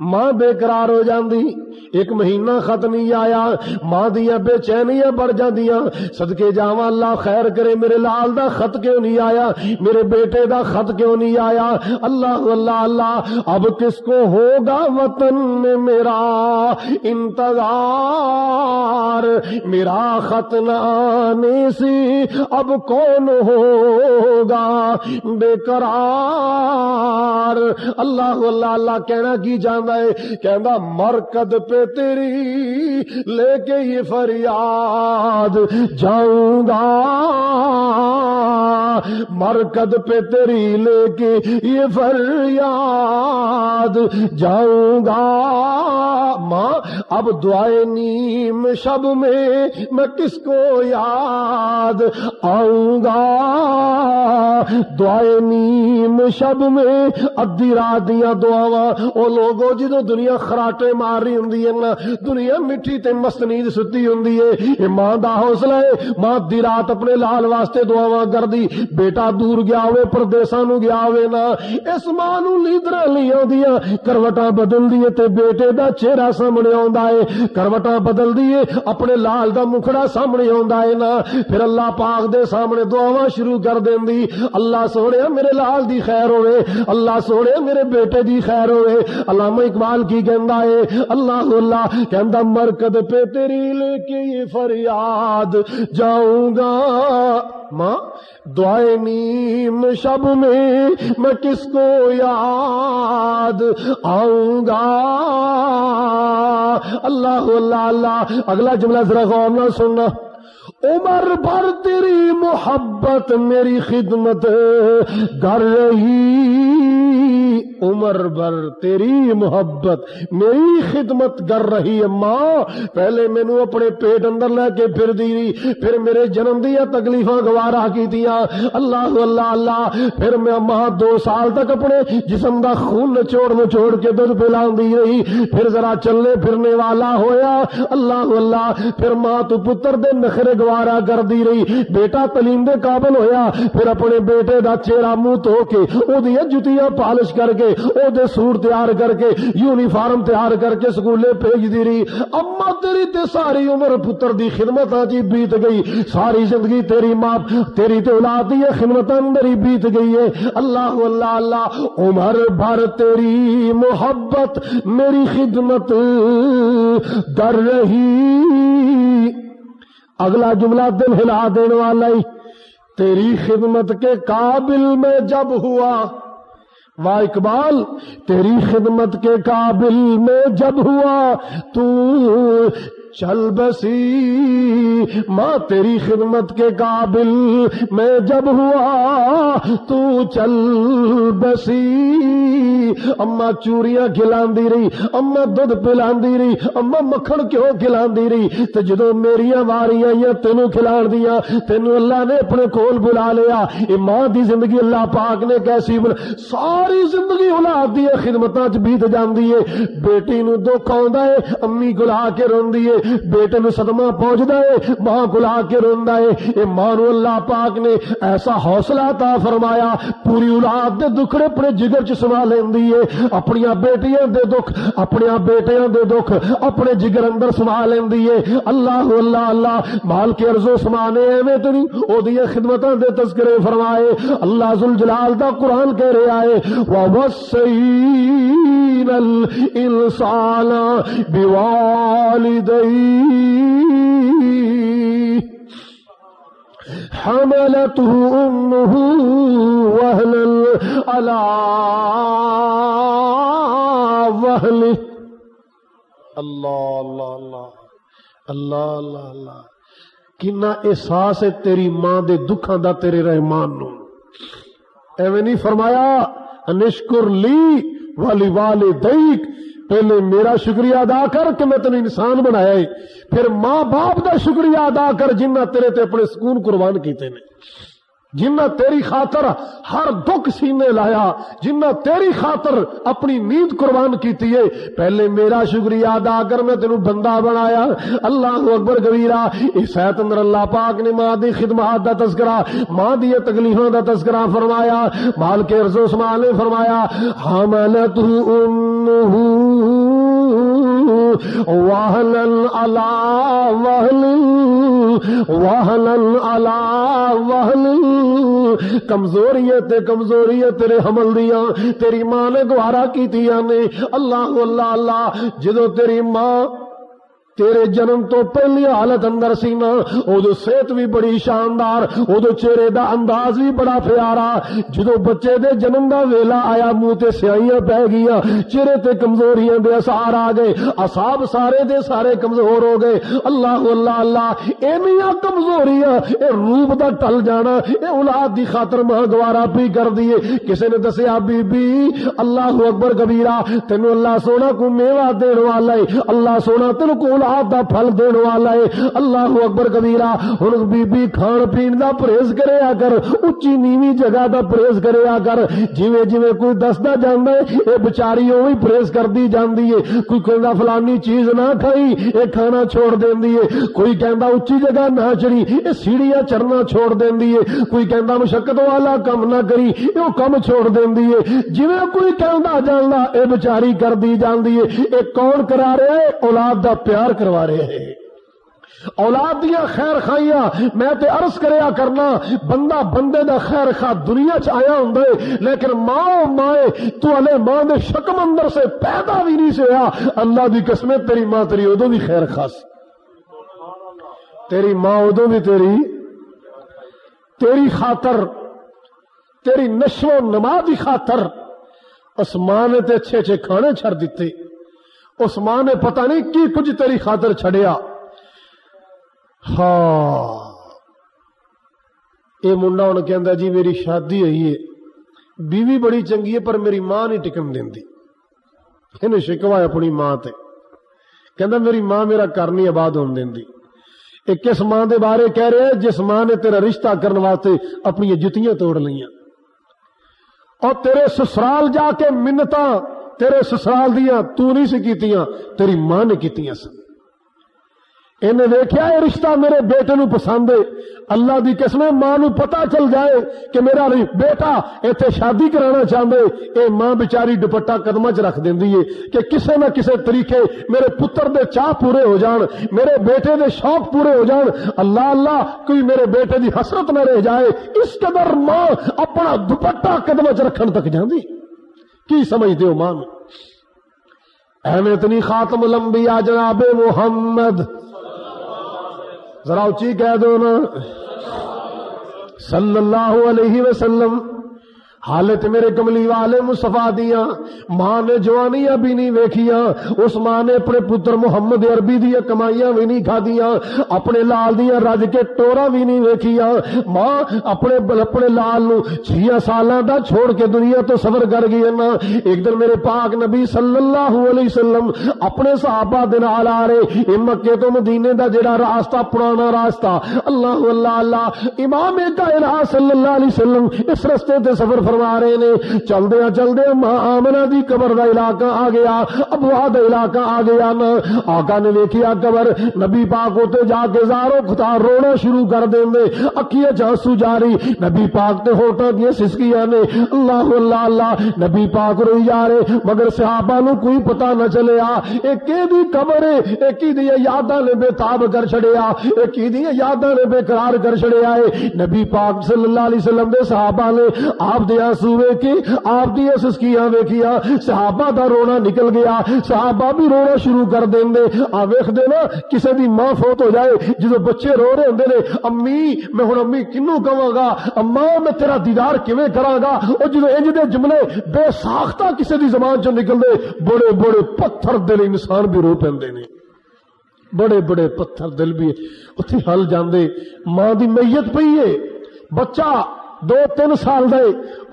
ماں بے قرار ہو جاندی۔ ایک مہینہ خط نہیں آیا۔ ماں دیا بے چینیاں بڑھ جاندیاں۔ صدقے جاواں اللہ خیر کرے۔ میرے لال دا خط کیوں نہیں آیا؟ میرے بیٹے دا خط کیوں نہیں آیا؟ اللہ اللہ اللہ، اب کس کو ہوگا وطن میں میرا؟ انتظار، میرا خط نہ آنے سے اب کون ہوگا؟ بے قرار۔ اللہ اللہ اللہ، کہنا کی جان ہے مرکد پہ تیری لے کے یہ فریاد جاؤں گا مرکد پہ تیری لے کے یہ فریاد جاؤں گا ماں، اب دعائے نیم شب میں میں کس کو یاد آؤں گا دعائے نیم شب میں ادی رات دیا دعوا وہ لوگوں جدو دنیا خراٹے مار رہی ہوں نا، دنیا مٹھی تے مست نیند ستی ہوں یہ ماں دا حوصلہ ہے، ماں دی رات اپنے لال واسطے دعوا کر دی بیٹا دور گیا ہوئے، پردیساں نو گیا ہوئے نا۔ اس ماں نو لیدرا لی آدیا کروٹاں بدل دیے تے بیٹے دا چہرہ سامنے آندا ہے۔ کروٹاں بدل دیے اپنے لال دا مکھڑا سامنے آندا ہے نا۔ پھر اللہ پاک دے سامنے دعاواں شروع کر دیندی۔ اللہ سونے، میرے لال دی خیر ہوئے۔ اللہ سونے، میرے بیٹے دی خیر ہوئے۔ علامہ اقبال کی کہندا ہے اللہ اللہ، کہندا، مرکد پہ تیری لے کے یہ فریاد جاؤں گا ماں، دعائے نیم شب میں میں کس کو یاد؟ آؤں گا اللہ اللہ اللہ، اگلا جملہ ذرا غور نہ سننا۔ عمر بھر تیری محبت میری خدمت کر رہی۔ عمر بر تیری محبت میری خدمت کر رہی ہے۔ ماں، پہلے مینو اپنے پیٹ اندر لے کے پھر دی پھر میرے جنم دیا تکلیف گوارا کی دیا اللہ اللہ اللہ۔ پھر میں ماں دو سال تک اپنے جسم کا خون نچوڑ نچوڑ کے دودھ پلا دی رہی۔ پھر ذرا چلنے پھرنے والا ہویا۔ اللہ اللہ۔ پھر ماں تو پتر دے نخرے گوارا کر دی رہی بیٹا تلیم دے قابل ہویا پھر اپنے بیٹے دا چہرہ منہ تو کے او دی جتیاں پالش کر کے او دے سور تیار کر کے یونیفارم تیار کر کے سکولے بھیج دی رہی اما تیری تے ساری عمر پتر دی خدمت آجی بیت گئی ساری زندگی تیری ماں تیری تے اولاد دی خدمت اندر ہی بیت گئی ہے اللہ اللہ اللہ عمر بھر تیری محبت میری خدمت در رہی اگلا جملہ دل ہلا دینے والا ہی۔ تیری خدمت کے قابل میں جب ہوا۔ واہ اقبال، تیری خدمت کے قابل میں جب ہوا۔ تو چل بسی، ماں تیری خدمت کے قابل میں جب ہوا، تو چل بسی۔ اما چوریاں کھلاندی رہی، اما دودھ پلاندی رہی، اما مکھن کیوں کھلاندی رہی؟ تو جدو میری واری آئی تینوں کھلان دیا تینوں اللہ نے اپنے کول بلا لیا۔ یہ ماں دی زندگی اللہ پاک نے کیسی بلا ساری زندگی اولاد دی خدمت بیت جاندی ہے۔ بیٹی نو دکھ آ امی گلا کے روندی ہے۔ بیٹے نو صدمہ پہنچتا ہے، ماں کو کے روندا ہے۔ اے ماں نو اللہ پاک نے ایسا حوصلہ عطا فرمایا، پوری اولاد دے دکھڑے اپنے جگر چ سما لیندی ہے۔ اپنی بیٹیاں دے دکھ اپنی بیٹیاں دے دکھ اپنے جگر اندر سما لیندی ہے۔ اللہ اللہ اللہ مال کے ارزو سمانے ایویں تو نہیں او دی خدمتاں دے تذکرے فرمائے۔ اللہ ذل جلال دا قرآن کہہ رہا ہے وَوَسَّيْنَ الْإِنسَانَ بِوَالِدَيْهِ حملته أمه وهنا على وهنه اللہ اللہ اللہ اللہ اللہ اللہ کنا احساس ہے تیری ماں دے دکھاں دا تیرے رحمان نو ایویں نہیں فرمایا، انشکر لی والی والی دیکھ پہلے میرا شکریہ ادا کر کہ میں تین انسان بنایا پھر ماں باپ دا شکریہ ادا کر جنہ تیرے تے اپنے سکون قربان کیتے نے۔ جنہ تیری خاطر ہر دکھ سینے لایا، جنہ تیری خاطر اپنی نیند قربان کیتی ہے۔ پہلے میرا شکریہ ادا کر، میں تینوں بندہ بنایا۔ اللہ اکبر کبیرا اس اندر اللہ پاک نے ماں دی خدمات دا تذکرہ، ماں دی تکلیفوں دا تذکرہ فرمایا۔ مال کے رزو سمان نے فرمایا، حملت امہ وہلن علا وہلن وہلن علا وہلن کمزوریت کمزوریت تیرے حمل دیا، تیری ماں نے گوارا کیتیاں نے. اللہ اللہ اللہ، جدو تیری ماں تیرے جنم تو پہلی حالت اندر سی نا۔ ادو صحت بھی بڑی شاندار ادو چہرے دا انداز بھی بڑا پیارا۔ جدو بچے دے جنم دا ویلا آیا، منہ تے سیاہیاں پہ گیا، چہرے تے کمزوریاں دے اثار آ گئے۔ اصاب سارے دے سارے کمزور ہو گئے۔ اللہ اللہ اللہ، اینیاں کمزوریاں، اے روپ دا ٹل جانا، اے اولاد دی خاطر ماں گوارا پی کر دیے کسی نے دسیا، بی بی، اللہ اکبر کبیرہ، تینو اللہ سونا کو میوہ دین والا ہے۔ اللہ سونا تینو کو اولاد دا پھل دین والا ہے۔ اللہ اکبر کبیرہ، ہن بی بی کھان پین دا پرہیز کرے آ کر اچھی نیوی جگہ دا پرہیز کرے آ کر۔ جویں جویں کوئی دسدا جاندا ہے، اے بیچاری اوہی پرہیز کردی جاندی ہے۔ کوئی کہندا فلانی چیز نہ کھائی، اے کھانا چھوڑ دیندی ہے۔ کوئی کہندا اچھی جگہ نہ چڑی اے سیڑھیاں چڑھنا چھوڑ دیندی ہے۔ کوئی کہندا مشقت والا کم نہ کری، اے او کم چھوڑ دیندی ہے۔ جویں کوئی کہندا جاندا، اے بیچاری کردی جاندی ہے۔ اے کون کرا رہا ہے؟ اولاد دا پیار کروا رہے ہیں۔ اولاد دیا خیر خائیاں میں تے عرض کریا کرنا، بندہ بندے دا خیر خواہ دنیا چ آیا ہوں لیکن ماں مائے، تو علی ماں دے شکم اندر سے پیدا بھی نہیں سے ہوا اللہ دی قسمیں تیری ماں تیری ادو بھی خیر خاص تیری ماں ادو بھی تیری تیری خاطر، تیری نشو نما دی خاطر اس ماں نے تے اچھے اچھے کھانے چھڑ دیتے۔ اس ماں نے پتہ نہیں کی کچھ تیری خاطر چھڑیا۔ ہاں۔ یہ منڈا ہوں کہ جی میری شادی ہوئی ہے بیوی بڑی چنگی ہے پر میری ماں نہیں ٹکن دیندی۔ انہیں شکوا ہے اپنی ماں تے۔ کہندا میری ماں میرا کر نہیں آباد ہون دیندی۔ ایک کس ماں دے بارے کہہ رہے ہیں؟ جس ماں نے تیرا رشتہ کرنے واسطے اپنی جتیاں توڑ لیاں اور تیرے سسرال جا کے منتا تیرے سسرال دیا، تو نہیں سی کیتیاں، تیری ماں نے کیتیاں سن۔ انہیں دیکھا یہ رشتہ میرے بیٹے نو پسند ہے۔ اللہ دی قسم ماں نو پتا چل جائے کہ میرا بیٹا ایتھے شادی کرانا چاہتے اے ماں بچاری دوپٹا قدم چ رکھ دینی ہے کہ کسے نہ کسے طریقے میرے پتر دے چاہ پورے ہو جان، میرے بیٹے دے شوق پورے ہو جان۔ اللہ اللہ، کوئی میرے بیٹے دی حسرت نہ رہ جائے۔ اس قدر ماں اپنا دوپٹا قدم چ رکھن تک جاندی۔ کی سمجھ دیو ماں اہمیتنی خاتم الانبیاء جناب محمد۔ ذرا اچھی کہہ دو نا۔ صلی اللہ علیہ وسلم۔ حالت میرے کملی والے مصفا دیا ماں نے جوانیاں بھی نہیں ویکھیاں، اس ماں نے اپنے پتر محمد عربی دیا کمائیاں بھی نہیں کھا دیا اپنے لال دیا رج کے ٹورا بھی نہیں ویکھیاں۔ ماں اپنے اپنے لال نو چھیا سالاں دا چھوڑ کے دنیا تو سفر کر گئی نا۔ ایک دن میرے پاک نبی صلی اللہ علیہ وسلم اپنے صحابہ دے نال آ رہے، اے مکے تو مدینے دا جڑا راستہ، پرانا راستہ۔ اللہ اللہ اللہ، امام کائنات صلی اللہ علیہ وسلم اس رستے تے سفر فرما رہے نے۔ چلدے چلدے ماں آمنا دی قبر دا علاقہ آ گیا ابوا دا علاقہ آ گیا نا۔ آقا نے ویکھیا قبر، نبی پاک ہوتے جا کے زارو خطار رونا شروع کر دیں دے اکھیاں جاسو جاری نبی پاک تے ہوٹا دیا سسکیاں نے۔ اللہ اللہ اللہ، نبی پاک روئی جا رہے۔ مگر صحابہ نو کوئی پتہ نہ چلے آ ایک دی قبر ہے؟ ایک دی یاداں نے بے تاب کر چھڑیا۔ ایک دی یاداں نے بے قرار کر چھڑیا ہے۔ نبی پاک صلی اللہ علیہ وسلم دے صحابہ نے آپ دے آنسو ویکھی، آپ دی سسکیاں ویکھیا صحابہ دا رونا نکل گیا، صحابہ بھی رونا شروع کر دیں دے آ ویکھ دے نا، کسے دی ماں فوت ہو جائے جدو بچے رو رہے ہوندے نے، امی، میں ہن امی کنو کہاں گا؟ اما، میں تیرا دیدار کیویں کراں گا؟ او جدو انج دے جملے بے ساختہ کسے دی زبان چوں نکل دے، بڑے بڑے پتھر دل انسان بھی رو پیندے نے۔ بڑے بڑے پتھر دل بھی اتھی ہل جاندے۔ ماں دی میت پئی ہے۔ بچہ دو تین سال دے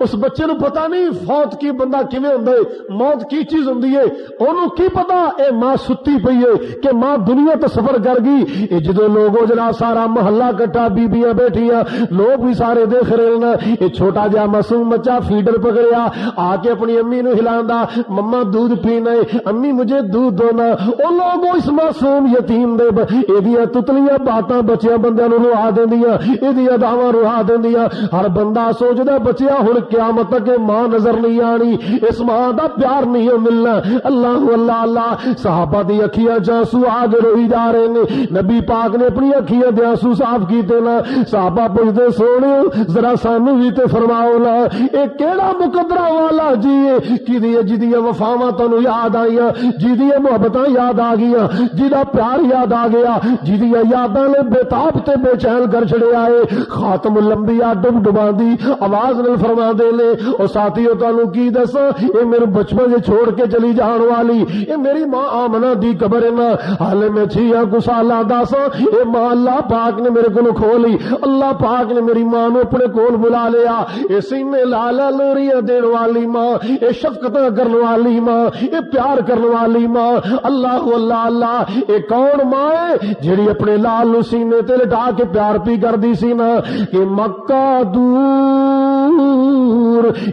اس بچے نو پتا نہیں فوت کی بندہ کیویں ہوندا ہے، موت کی چیز ہوندی ہے۔ اونوں کی پتا اے ماں ستی پئی ہے کہ ماں دنیا تے سفر کر گئی۔ اے جدو لوگ جڑا سارا محلہ کٹا بیبیاں بیٹھیاں، لوگ بھی سارے دیکھ رہے نا اے چھوٹا جا معصوم بچہ فیڈر پکڑیا، آ کے اپنی امی نو ہلاندا، مما دودھ پینا ہے، امی مجھے دودھ دو نا۔ او لوگ اس معصوم یتیم دے اے دی تتلیاں باتاں بچیاں بندیاں نو روا دیندیاں اے دی اداواں روا دیندیاں ہر بندہ سوچدا بچیا ہن قیامت تک ماں نظر نہیں آنی، اس ماں دا پیار نہیں ملنا۔ اللہ اللہ اللہ، صحابہ دی اکھیاں جاسو آگ روئی جا رہے نے نبی پاک نے اپنی اکھیاں دے آنسو صاف کیتے نا۔ صحابہ پوچھتے سونے، ذرا سانو بھی تے فرماؤ نا۔ اے کیڑا مقدرہ والا جی کی دی جی دی وفاواں تانوں یاد آئیاں۔ جی دی محبتاں یاد آ گئیاں۔ جی دا پیار یاد آ گیا۔ جی دی یاداں نے بے تاب تے بے چین کر چھڑے آئے۔ خاتم الانبیاء ڈب ڈبا دی آواز نل فرما دے لے۔ او ساتھیو، تانوں کی دس اے میرے بچپن سے چھوڑ کے چلی جان والی، اے میری ماں آمنہ دی قبر ہے حال میں چھیا ہاں، کو سالہ دس اے ماں اللہ پاک نے میرے کو کھولی۔ اللہ پاک نے میری ماں نو اپنے کول بلا لیا۔ اے سینے لالا لوریاں دین والی ماں، اے شفقت کرنے والی ماں، اے پیار کرنے والی ماں۔ اللہ اللہ اللہ، اے کون ماں ہے جڑی اپنے لال نو سینے تے لٹا کے پیار پی کر دی سی نا؟ کہ مکہ دور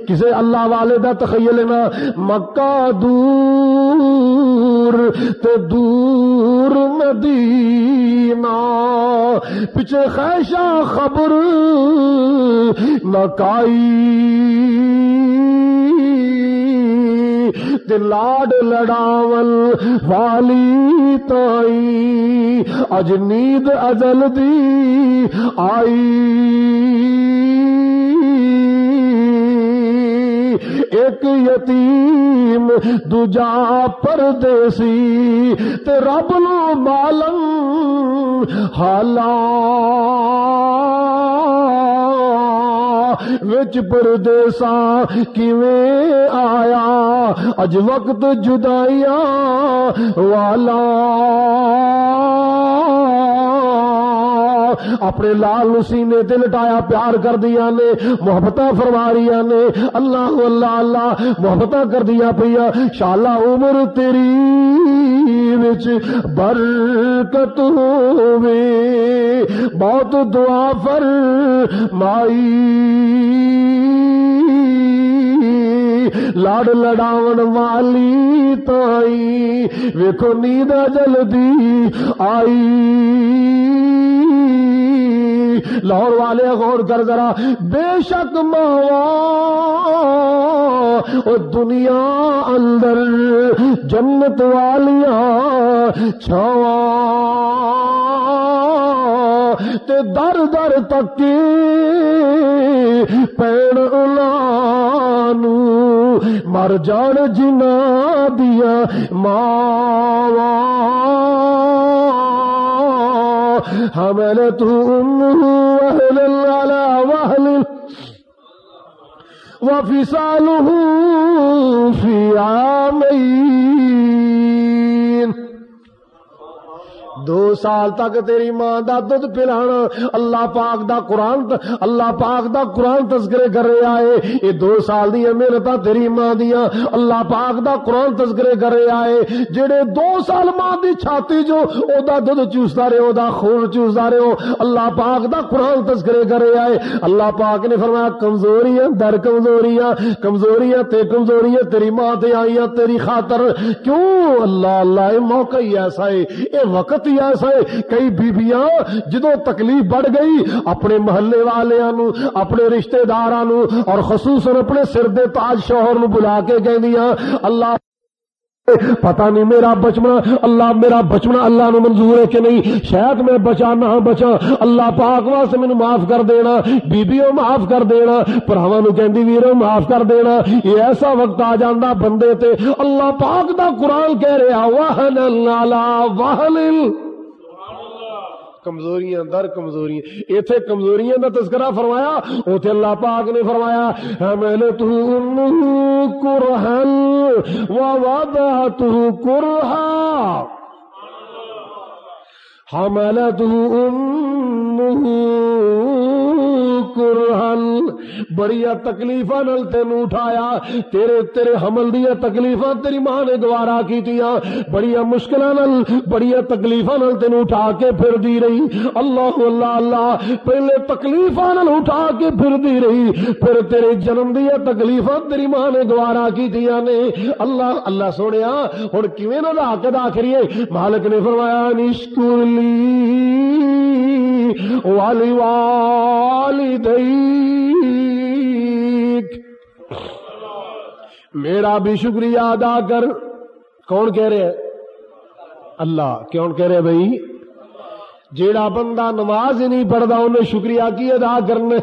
کسے اللہ والے دا تخیل نا مکہ دور، تے دور مدینہ۔ پیچھے خیشہ خبر نکائی لاڈ لڑاول والی تائی۔ اج نیند ازل دی آئی۔ ایک یتیم، دوجا پردیسی، تے رب نو مالم حالا وچ پردیسا کیویں آیا؟ اج وقت جدائیاں والا اپنے لال نو سینے تے لٹایا پیار کر دیا نے محبت فرما رہی نے، اللہ اللہ اللہ محبت کر دیا پی شالا عمر تیری وچ برکت ہوے بہت دعا فر مائی لاڑ لڑاون والی تائی ویکو نیند جلدی آئی۔ لاہور والے غور کر ذرا، بے شک ماوا دنیا اندر جنت والیاں چھوا تے در در تک پیڑ لانو مر جان جنا دیا ماوا حملت أمه على وهل وفصاله في عامين دو سال تک تیری ماں دا دودھ پلانا۔ اللہ پاک دا قرآن اللہ پاک دا قرآن تذکرے کر رہا ہے یہ دو سال دیا محنت تیری ماں دیا۔ اللہ پاک دا قرآن تذکرے کر رہا ہے جڑے دو سال ماں دی چھاتی جو، او دا دودھ چوستا رہے، او دا خون چوستا رہے ہو اللہ پاک دا قرآن تذکرے کر رہا ہے اللہ پاک نے فرمایا، کمزوریاں، در کمزوریاں کمزوریاں تے کمزوریاں تیری ماں تے آئیاں، تیری خاطر۔ کیوں؟ اللہ اللہ، اے موقع ہی ایسا ہے۔ اے وقت ہی ایسا ہے کئی بیبیاں جدو تکلیف بڑھ گئی اپنے محلے والوں اپنے رشتے دار اور خصوصاً اپنے سر دے تاج شوہر نو بلا کے کہ اللہ پتا نہیں میرا بچپنا، اللہ میرا بچپنا اللہ نو منظور ہے کہ نہیں؟ شاید میں بچا، نہ بچا۔ اللہ پاک واسطے مینوں معاف کر دینا۔ بیبیوں معاف کر دینا۔ پراواں نو کہندی ویرو معاف کر دینا۔ یہ ایسا وقت آ جاندا بندے تے۔ اللہ پاک دا قرآن کہہ رہا واہن اللہ واہن کمزوریاں، در کمزوریاں۔ ایتھے کمزوریاں دا تذکرہ فرمایا، اوتھے اللہ پاک نے فرمایا حملتہ و ووضعتہ کرہا۔ حملتہ امہ کرہن بڑی تکلیفاں نال تینو اٹھایا تیرے تیرے حمل دیا تکلیفاں تیری ماں نے گوارا کیتیاں بڑی مشکلاں نال بڑی تکلیفاں نال تینو اٹھا کے پھر دی رہی اللہ اللہ اللہ پہلے تکلیفاں نال اٹھا کے پھر دی رہی پھر تیرے جنم دیا تکلیفاں تیری ماں نے گوارا کیتیاں نے اللہ اللہ سونیا ہن کیویں نہ لاکھ ادا کریے مالک نے فرمایا نشکر لی والی والدیک میرا بھی شکریہ ادا کر. کون کہہ رہے اللہ. کیوں کہہ رہے بھائی؟ جیڑا بندہ نماز ہی نہیں پڑھتا، انہیں شکریہ کی ادا کرنے؟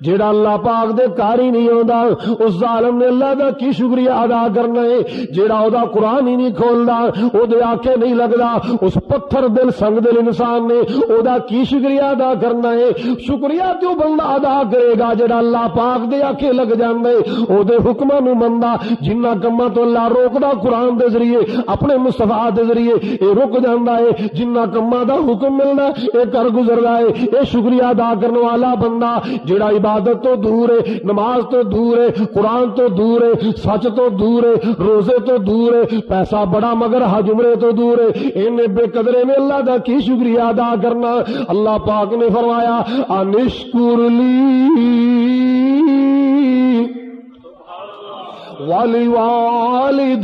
جیڑا اللہ پاک دے کاری نہیں ہوندا اس ظالم نے اللہ دا کی شکریہ ادا کرنا ہے؟ جیڑا او دا قرآن ہی نہیں کھولدا، او دے آنکھیں نہیں لگدا، اس پتھر دل سنگ دل انسان نے او دا کی شکریہ ادا کرنا ہے؟ شکریہ تو بندہ ادا کرے گا جیڑا اللہ پاک دے آنکھیں لگ جاندے او دے حکماں نو مندا جنہ کماں تو اللہ روکدا قرآن دے ذریعے، اپنے مصطفی دے ذریعے اے رک جاندا ہے جنہ کماں دا حکم ملدا، اے کر گزردا ہے، اے شکریہ ادا کرنے والا بندہ جیڑا عبادت تو دور ہے، نماز تو دور ہے، قرآن تو دور ہے، سچ تو دور ہے، روزے تو دور ہے، پیسہ بڑا مگر حجمرے تو دور ہے۔ ان بے قدرے میں اللہ دا کی شکریہ ادا کرنا؟ اللہ پاک نے فرمایا، انشکر لی والی والی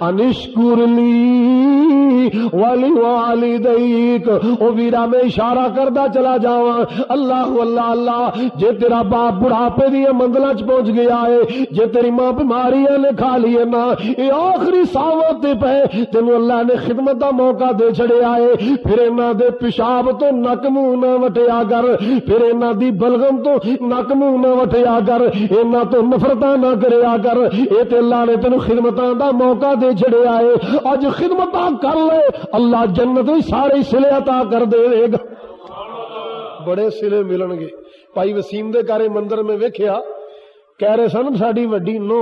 انشکر لی والی والی دیک او ویرا، میں اشارہ کردہ چلا جاواں. اللہ اللہ اللہ، جے تیرا باپ بڑھاپے دی منزل چ پہنچ گیا ہے، جے تیری ماں بیماریاں نے کھا لیے نا، اے آخری ساوت تے پے تینو اللہ نے خدمت دا موقع دے چھڑے آئے پھر انہاں دے پیشاب تو نک منہ نہ وٹیا کر، پھر انہاں دی بلغم تو نک منہ نہ وٹیا کر، انہاں تو نفرتاں نہ کریا کر۔ اے تے اللہ نے تینو خدمتاں دا موقع دے چھڑے آئے اج خدمت کر لے۔ اللہ جنت سارے سلے عطا کر دے گا بڑے سلے ملن گے پائی وسیم دے کارے مندر میں ویکھیا، کہہ رہے سن ساری وڈی نو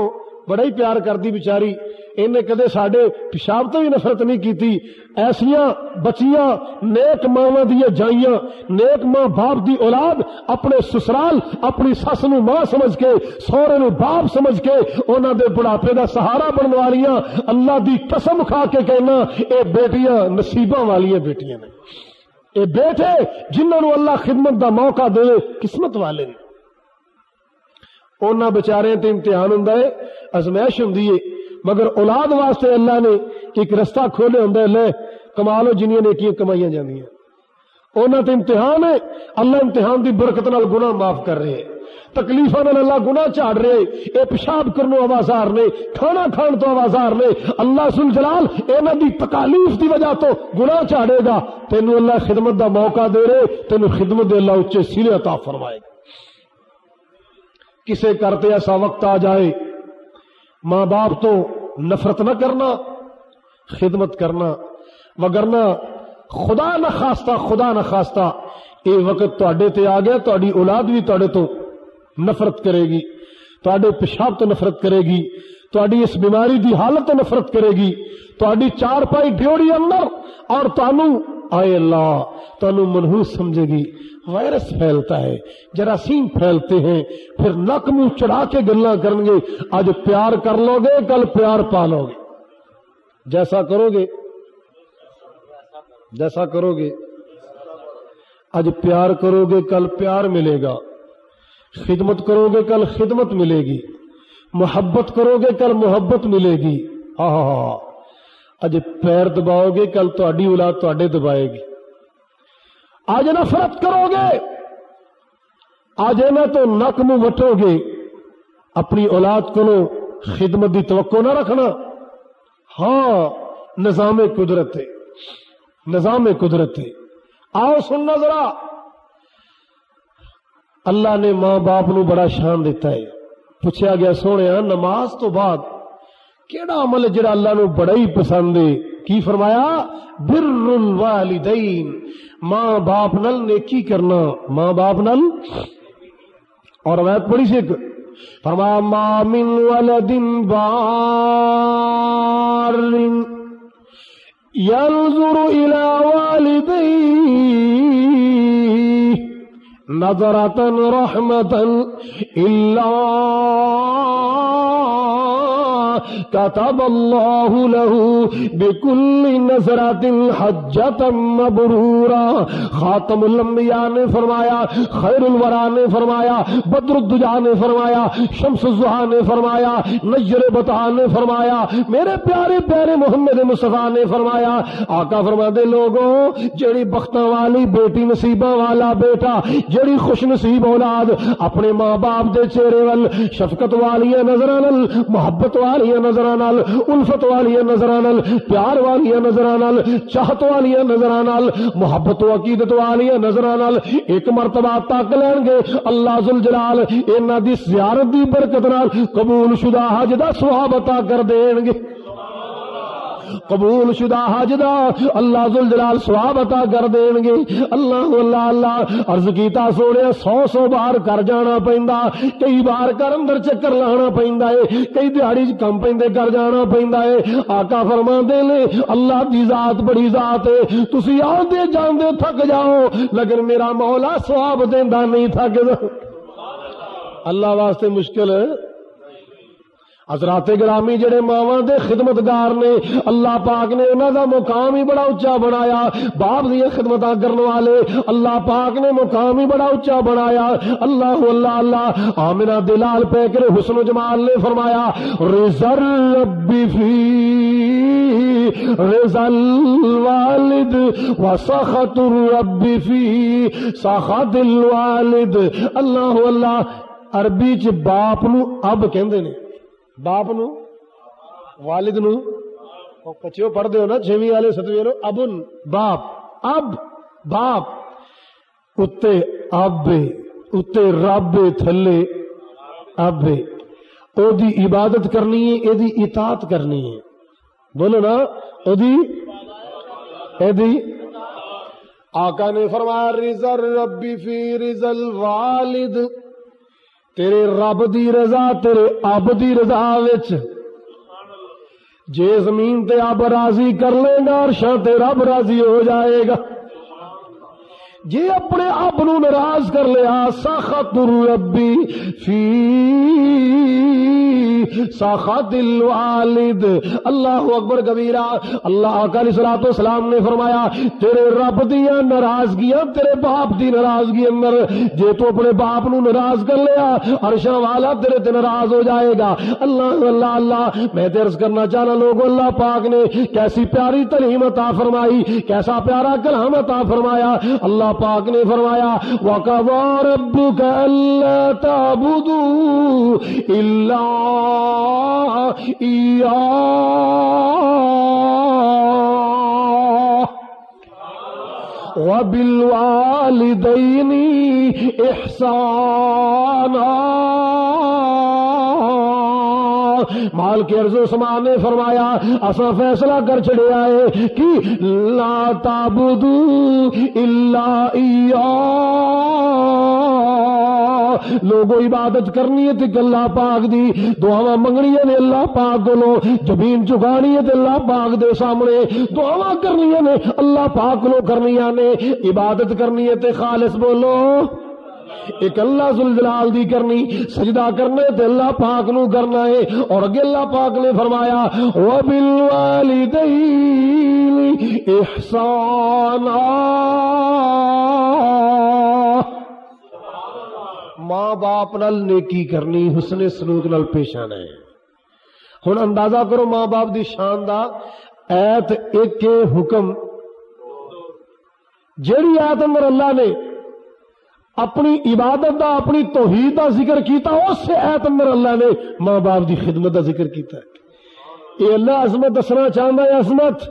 بڑا ہی پیار کرتی بچاری انہیں کدے سڈے پیشاب تو بھی نفرت نہیں کی ایسا بچیاں نیک ماوا دیا جائیاں نیک ماں باپ دی اولاد اپنے سسرال اپنی سس نو ماں سمجھ کے سورے نو باپ سمجھ کے انہوں دے بڑھاپے دا سہارا بن والیاں اللہ دی قسم کھا کے کہنا اے بیٹیاں نصیباں والیاں بیٹیاں نے اے بیٹے جنہوں نے اللہ خدمت دا موقع دے قسمت والے نے انہوں بچارے تے امتحان ہوں ازمائش ہوں مگر اولاد واسطے اللہ نے ایک رستہ کھولے ہوں لے، کمالو جنیاں نیکیاں کمائیاں جاندیاں۔ انہوں تے امتحان ہے، اللہ امتحان دی برکت نال گناہ معاف کر رہے ہیں۔ تکلیفوں اللہ گناہ چاڑ رہے اے پیشاب کرنو آوازار نے، کھانا کھان تو آوازار نے۔ اللہ سل جلال انہوں دی تکالیف دی وجہ تو گناہ چاڑے گا۔ تینو اللہ خدمت دا موقع دے رہے، تینو خدمت دے اللہ اچھے سیلے عطا فرمائے۔ گا کسے کرتے ایسا وقت آ جائے۔ ماں باپ تو نفرت نہ کرنا، خدمت کرنا۔ وگرنا خدا نہ خاصتا خدا نہ خاصتا یہ وقت تے آ گیا تاری اولاد بھی تے تو نفرت کرے گی۔ تے پیشاب تو نفرت کرے گی۔ تاری اس بیماری دی حالت تو نفرت کرے گی۔ تاری چار پائی ڈیوڑی اندر اور تانوں آئے اللہ تنو منحوس سمجھے گی۔ وائرس پھیلتا ہے، جراثیم پھیلتے ہیں، پھر نک منہ چڑھا کے گلا کریں گے۔ آج پیار کر لو گے، کل پیار پا لو گے۔ جیسا کرو گے، جیسا کرو گے۔ آج پیار کرو گے، کل پیار ملے گا۔ خدمت کرو گے، کل خدمت ملے گی۔ محبت کرو گے، کل محبت ملے گی۔ ہاں ہاں ہاں اج پیر دباؤ گے کل تاری اولاد تے دبائے گی آج نفرت کرو گے آج نہ تو نک منہ وٹو گے اپنی اولاد کو خدمت دی توقع نہ رکھنا ہاں نظام قدرت ہے نظام قدرت ہے آؤ سننا ذرا اللہ نے ماں باپ نو بڑا شان دیتا ہے پوچھا گیا سونے نماز تو بعد کیڑا عمل ہے جڑا اللہ نو بڑا ہی پسند ہے؟ کی فرمایا؟ بر الوالدین ماں باپ نل نیکی کرنا۔ ماں باپ نل اور میں پڑھی سے فرمایا، ما من ولد بار ينظر الى والديه نظرة رحمة إلا كتب الله له بكل نظرة حجة مبرورا خاتم الانبیاء نے فرمایا، خیر الورا نے فرمایا، بدر الدجا نے فرمایا، شمس الزہا نے فرمایا، نجر بتا نے فرمایا، میرے پیارے پیارے محمد مصطفیٰ نے فرمایا، آقا فرما دے لوگوں جڑی بختاں والی بیٹی نصیبہ والا بیٹا جڑی خوش نصیب اولاد، اپنے ماں باپ دے چہرے ول، شفقت والی نظر محبت والی والی نظر نال الفت والی نظر نال پیار والی نظر نال چاہت والی نظر نال محبت و عقیدت والی نظر نال ایک مرتبہ تک لین گے، اللہ زل جلال انہوں دی زیارت دی برکت نال قبول شدہ حج دا سواب عطا کر دین گے۔ قبول شدہ حج دا اللہ ذل جلال سواب عطا کر دین گے۔ اللہ اللہ اللہ، عرض کیتا سونے، سو سو بار کر جانا پیندا، کئی بار کر اندر چکر لانا پیندا ہے، کئی دیہڑی کم پیندے کر جانا پیندا ہے۔ آقا فرماندے نے، اللہ دی ذات بڑی ذات ہے۔ تسی آندے جاندے تھک جاؤ، لیکن میرا مولا سواب دیندا نہیں تھک اللہ واسطے مشکل ہے۔ حضرات گرامی جڑے ماواں دے خدمتگار نے، اللہ پاک نے انہاں دا مقام ہی بڑا اونچا بنایا۔ باپ دی خدمتاں کرن والے، اللہ پاک نے مقام ہی بڑا اونچا بنایا۔ اللہ اللہ اللہ آمنہ دلال پہ کرے حسن و جمال نے فرمایا رزر ربی فی، رزل والد وسخط الرب فی سخط الوالد۔ اللہ اللہ، عربی چ باپ نو اب کہندے نے۔ باپ نو والد نو پچھو پڑھتے ہو نا چھویں والے ستویں والے ابن باپ اب باپ اتے اب اتے رب تھلے اب او دی عبادت کرنی ہے اے دی اطاعت کرنی ہے بولو نا او دی اے دی آقا نے فرمایا رزر ربی فی رزل والد تیرے رب دی رضا تیرے اب دی رضا وچ۔ جے زمین تے اب راضی کر لے گا عرشاں تے رب راضی ہو جائے گا۔ جے اپنے آپ نو ناراض کر لیا سخت ربی فی سخت الوالد اللہ اکبر کبیرہ، اللہ علیہ صلاح اسلام نے فرمایا، تیرے رب دیا ناراضگیاں تیرے باپ دی ناراضگی اندر، جے تو اپنے باپ نو ناراض کر لیا عرشاں والا تیرے تے ناراض ہو جائے گا۔ اللہ اللہ اللہ، میں ترس کرنا چاہنا لوگ اللہ پاک نے کیسی پیاری تعلیم عطا فرمائی، کیسا پیارا کلام عطا فرمایا۔ اللہ پاک نے فرمایا وَقَضَى رَبُّكَ أَلَّا تَعْبُدُوا إِلَّا إِيَّاهُ وَبِالْوَالِدَيْنِ إِحْسَانًا مال کے عرض عثمان نے فرمایا اصا فیصلہ کر چڑے آئے کہ لا تابدو الا لوگو عبادت کرنی ہے تے اللہ پاک دی، دعاواں منگنی نے اللہ پاک کولو زمین چکانی ہے تے اللہ پاک دے سامنے، دعاواں کرنی نے اللہ پاک کولو کرنی نے، عبادت کرنی ہے تے خالص بولو۔ ایک اللہ زلجلال دی کرنی، سجدہ کرنے تے اللہ پاک نو کرنا ہے۔ اور اگے اللہ پاک نے فرمایا، وَبِالْوَالِدَيْنِ احسانا ماں باپ نال نیکی کرنی، حسن سلوک نال پیش آنا ہے۔ ہن اندازہ کرو ماں باپ دی شان دا ایت ایک حکم۔ جیڑی ایت اندر اللہ نے اپنی عبادت دا، اپنی توحید دا ذکر کیتا اس سے ایت اندر اللہ نے ماں باپ دی خدمت دا ذکر کیتا ہے۔ یہ اللہ عظمت دسنا چاہتا ہے، عظمت،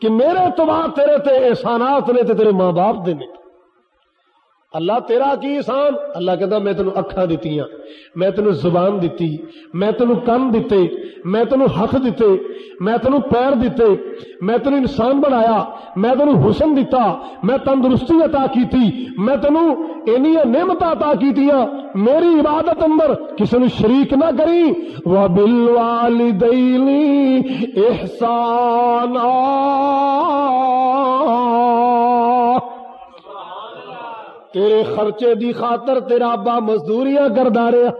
کہ میرے تو بعد تیرے تے احسانات نے تے تیرے ماں باپ دے نے۔ اللہ تیرا کی احسان اللہ کہتا میں تینوں اکھاں دتیاں، میں تینوں زبان دتی، میں تینوں کن دیتے میں تینوں ہاتھ دیتے میں تینوں پیر دیتے میں تینوں انسان بنایا، میں تینوں حسن دیتا میں تندرستی عطا کیتی، میں تینوں اینیاں نعمت عطا کیتیاں، میری عبادت اندر کسی نے شریک نہ کری وَبِالْوَالِدَيْنِ احسانا۔ تیرے خرچے دی خاطر تیرا ابا مزدوریاں کردا رہا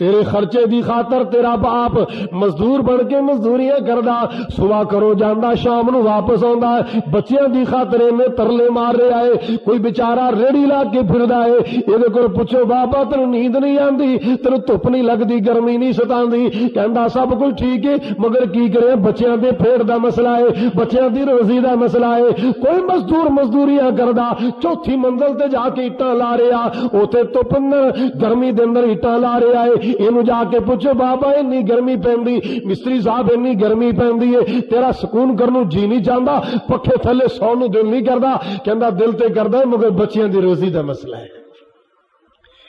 تیرے خرچے دی خاطر تیرا باپ مزدور بن کے مزدوریاں کردا، صبح کرو جاندا، شام نو واپس آندا بچیاں دی خاطر میں ترلے مار رہا ہے۔ کوئی بیچارہ ریڑی لا کے پھردا ہے۔ یہ کول پوچھو، بابا تینوں نیند نہیں آندی؟ تینوں دھوپ نہیں لگدی، گرمی نہیں ستاندی؟ کہندا، سب کچھ ٹھیک ہے، مگر کی کرے؟ بچیاں دے پھیڑ دا مسئلہ ہے، بچیاں دی روزی دا مسئلہ ہے۔ کوئی مزدور مزدوریاں کردا، چوتھی منزل تے جا کے اٹاں لا رہا۔ اوتے دھوپ گرمی دے اندر اٹاں لا رہا ہے جا کے پوچھو، بابا، اینی گرمی پہنی مستری صاحب این گرمی پہنی ہے، تیرا سکون کرنو جی نہیں چاہتا پکھے تھلے سو نو دل نہیں کرتا کہ دل تے کردا مگر بچیاں دی روزی دا مسئلہ ہے۔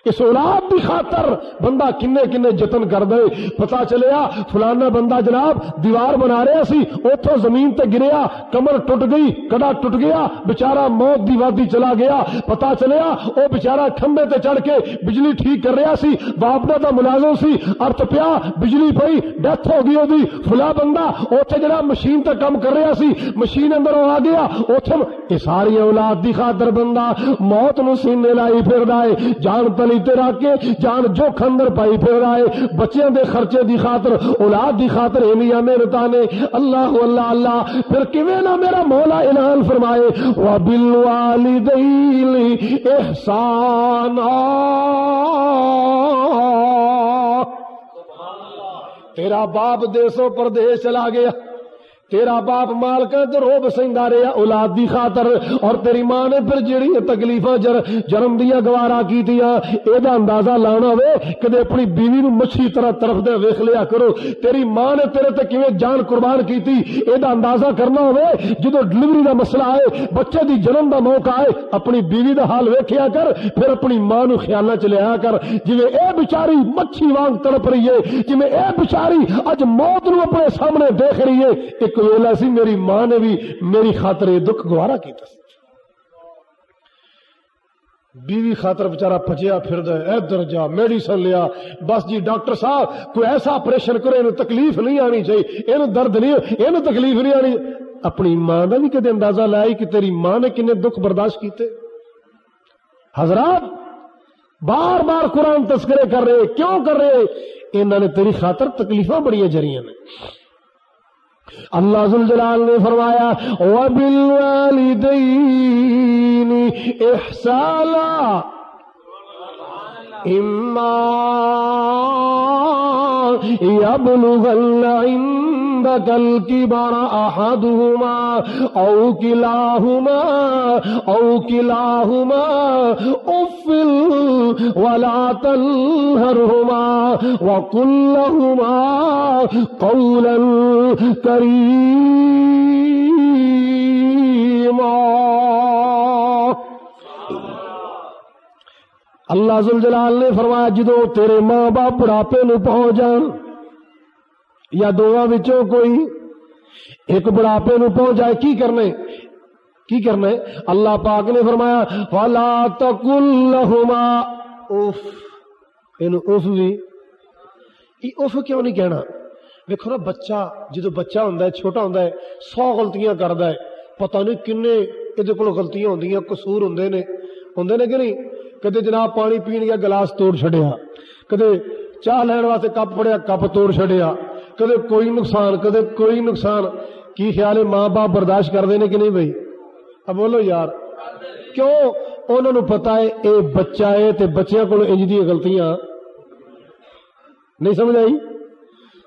اس اولاد کی خاطر بندہ کنے کنے جتن کر دے۔ پتا چلیا فلانا بندہ جناب دیوار بنا رہا سی اتوں زمین تے گریا، کمر ٹوٹ گئی، کڑا ٹوٹ گیا بچارا موت دی وادی چلا گیا۔ پتا چلیا او بچارا کھمبے تے چڑھ کے بجلی ٹھیک کر رہا سی، باپنا دا ملازم سی۔ ارت پیا، بجلی پئی، ڈیتھ ہو گئی دی فلا بندہ اوتھے جناب مشین تے کام کر رہا سی، مشین اندر آ گیا۔ اوتھے یہ ساری اولاد دی خاطر بندہ موت نو سینے لائی پھردا ہے۔ جان تلی تے رکھ کے جان جو کھندر پائی پھر آئے۔ بچیاں دے خرچے دی خاطر، اولاد دی خاطر انیاں محنتاں نے اللہ اللہ اللہ۔ پھر کیویں نہ میرا مولا اعلان فرمائے وبالوالدین احسانا۔ تیرا باپ دیسوں پردیش چلا گیا۔ تیرا باپ مالکا تے روب سیندا رہیا، اولاد دی خاطر۔ اور تیری ماں نے پھر جڑی تکلیفاں جر جنم دیا گوارا کیتیاں اے دا اندازہ لانا ہوے کدے اپنی بیوی نو مچھی طرح طرف دے ویکھ لیا کرو۔ تیری ماں نے تیرے تے کیویں جان قربان کیتی اے دا اندازہ کرنا ہوے جدو ڈلیوری دا مسئلہ آئے، بچے دی جنم دا موقع آئے، اپنی بیوی دا حال ویکھیا کر، پھر اپنی ماں نو خیالاں چ لیا کر۔ جویں اے بیچاری مچھی وانگ تڑپ رہی ہے، جویں اے بیچاری اج موت نو اپنے سامنے دیکھ رہی ہے، ایک ویلا سی، میری ماں نے بھی میری خاطر یہ دکھ گوارا کیتا سی۔ بیوی خاطر بچارا پچیا پھر ادھر جا میڈیسن لیا۔ بس جی ڈاکٹر صاحب، کوئی ایسا آپریشن کرو یہ تکلیف نہیں آنی چاہیے یہ درد نہیں یہ تکلیف نہیں آنی۔ اپنی ماں کا بھی کدے اندازہ لائی کہ تیری ماں نے کنے دکھ برداشت کیتے۔ حضرات، بار بار قرآن تذکرے کر رہے، کیوں کر رہے؟ انہوں نے تیری خاطر تکلیفاں بڑی جریاں نے۔ اللہ جلال نے فرمایا وَبِالْوَالِدَيْنِ إِحْسَالًا إِمَّا يَبْلُغَنَّ عِندَكَ الْكِبَرَ أَحَدُهُمَا أَوْ كِلَاهُمَا أَوْ كِلَاهُمَا أُفٍّ وَلَا تَنْهَرْهُمَا وَقُل لَّهُمَا قَوْلًا كَرِيمًا اللہ زلجلال نے فرمایا، جدو تیرے ماں باپ بڑھاپے نو پہنچ جان یا دونوں وچوں کوئی ایک بڑھاپے نو پہنچ جائے، کی کرنے؟ کی کرنے؟ اللہ پاک نے فرمایا فلا تقل لهما اف اینو اف بھی یہ اف کیوں نہیں کہنا؟ دیکھو نا بچہ، جدو بچہ ہوندا ہے، چھوٹا ہوندا ہے، سو غلطیاں کردا ہے، پتہ نہیں کنے یہ کول غلطیاں ہوندیاں، قصور ہوندے نے۔ ہوندے نے کہ نہیں؟ کدے جناب پانی پین گیا گلاس توڑ چھڑیا کدے چاہ لین واسطے کپ پڑیا کپ توڑ چھڑیا کدے کوئی نقصان، کدے کوئی نقصان، کی خیال ہے ماں باپ برداشت کر دینے کہ نہیں بھائی؟ اب بولو یار، کیوں انہوں نے پتا ہے اے بچہ ہے تے بچیاں کو انج دی غلطیاں؟ نہیں سمجھ آئی؟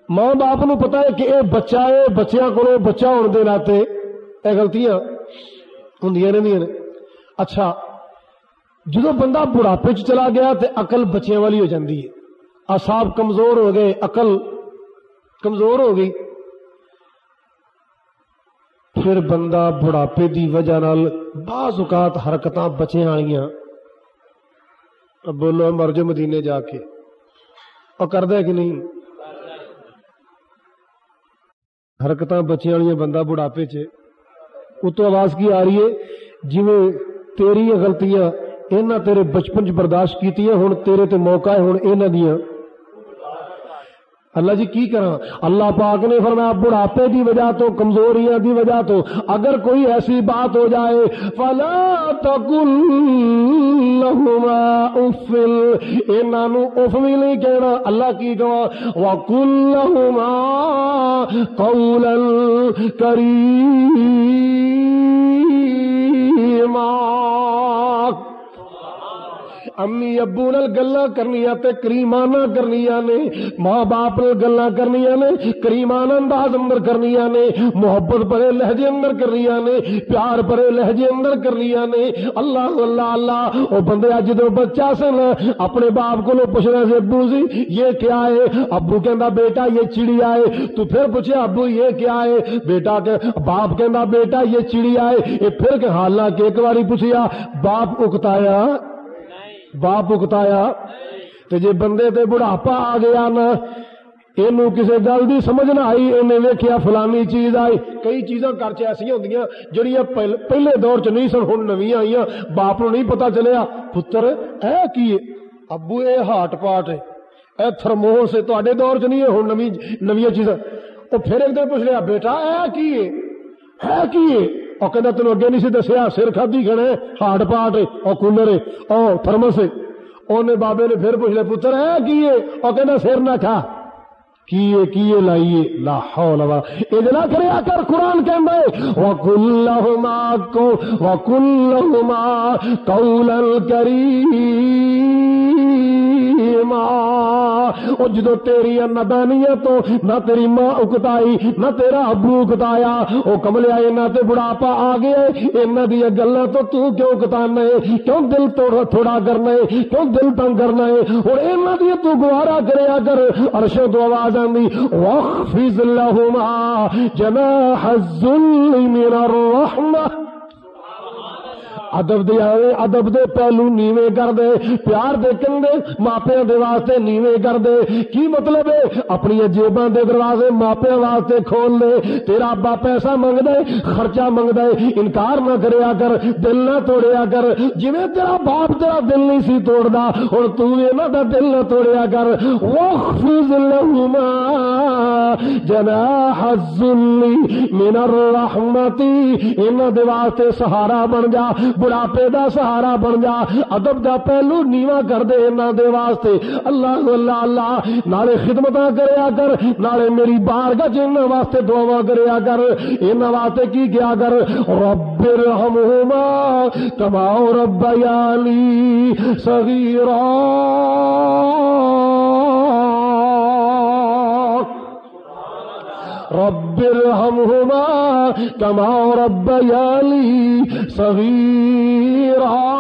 ماں باپ نو پتا ہے کہ اے بچہ ہے، بچیاں کو بچہ ہونے دے ناتے اے غلطیاں ہوندیاں رہندیاں نے۔ اچھا جدو بندہ بڑھاپے چ چلا گیا تے عقل بچیاں والی ہو جاندی ہے۔ اصاب کمزور ہو گئے، عقل کمزور ہو گئی۔ پھر بندہ بڑھاپے دی وجہ نال بعض اوقات حرکتاں بچیاں والیاں اب بولو مر جو مدینے جا کے۔ اور کردا ہے کہ نہیں؟ حرکتاں بچیاں والیاں بندہ بڑھاپے چ۔ اتو آواز کی آ رہی ہے؟ جویں تیری غلطیاں اینا تیرے بچپن چ برداشت کیتی ہوں تیرے تے موقع ہے ہوں اینا دیاں۔ اللہ جی کی کرا اللہ پاک نے فرمایا، بڑھاپے دی وجہ تو، کمزوریاں دی وجہ تو، اگر کوئی ایسی بات ہو جائے، فلا تقل لهما اف انہاں نو اف بھی نہیں کہنا۔ اللہ کی کہا وقل لهما قولا کریما امی ابو نال گلا کرنیاں تے کریمانہ کرنیاں نے، ماں باپ نال گلا کرنیاں نے کریمانہ انداز اندر کرنیاں نے، محبت بڑے لہجے اندر کرنیاں نے، پیار بڑے لہجے اندر کرنیاں نے۔ اللہ اللہ اللہ، او بندے اج دو بچہ سن، اپنے باپ کو پوچھنا سی، ابو جی یہ کیا ہے؟ ابو کہندا، بیٹا، یہ چڑیا ہے تو پھر پوچھے، ابو، یہ کیا ہے؟ بیٹا کہ، باپ کہندا، بیٹا، یہ چڑیا ہے یہ پھر کہ حالانکہ ایک باری پوچھیا، باپ اکتایا باپ اکتایا تے جے بندے تے بڑھاپا آ گیا نا، اینو کسے گل دی سمجھ نہ آئی انہیں ویکھیا فلانی چیز آئی۔ کئی چیزاں گھر چ ایسی ہوندیاں جڑیاں پہلے دور چ نہیں سن، ہن نویاں آئیاں۔ باپ نو نہیں پتا چلیا، پتر، اے کی ابو، اے ہاٹ پاٹ ہے۔ اے تھرموس ہے، تواڈے دور چ نہیں ہے، ہن نویں نویاں چیزاں۔ او پھر ایک دن پوچھ لیا، بیٹا، اے اور کہنا تینوں اگے نہیں دسیا، سر کھدی کھڑے، ہارڈ پاٹ اور کولر اور تھرمس انہیں بابے نے پھر پوچھ لیا پتر ہے کی اور کہنا سر نہ کھا۔ کیے کیے لائیے لا حول ولا اذن کرے کر قرآن کہندا ہے وکلہما کو وکلہما قولا کریما او جدو تیری ندانیت تو نہ تیری ماں اکتائی، نہ تیرا ابو اکتایا، او کملیا انہاں تے بڑھاپا آ گیا انہاں دی گلاں تو تو کیوں اکتانا ہے کیوں دل توڑا تھوڑا کرنا ہے کیوں دل تنگ کرنا ہے اور انہاں دی تو گوارا کریا کر عرش تو آواز آندی، واخفض لهما جناح الذل من الرحمه ادب دے آئے ادب دے پہلو نیویں کر دے پیار دے کندے ماپیاں دے واسطے نیویں کر دے کی مطلب ہے؟ اپنی جیباں دے دروازے ماپیاں واسطے کھول دے تیرا ابا پیسہ منگ دے خرچہ منگ دے انکار نہ کریا کر، دل نہ توڑیا کر۔ جویں تیرا باپ تیرا دل نہیں سی توڑدا، ہن تو انہاں دا دل نہ توڑیا کر۔ واخفض لهما جناح الذل من الرحمتی انہاں دے واسطے سہارا بن جا بڑھاپے دا سہارا بن جا، ادب دا پہلو نیوا کر دے انہاں دے واسطے۔ اللہ اللہ اللہ نالے خدمتاں کریا کر، نالے میری بارگاہ چ انہاں واسطے دعاواں کریا کر۔ انہاں واسطے کی کیا کر؟ رب ارحمہما کما ربیانی صغیرا۔ رب ارحمهما كما ربياني صغيرا.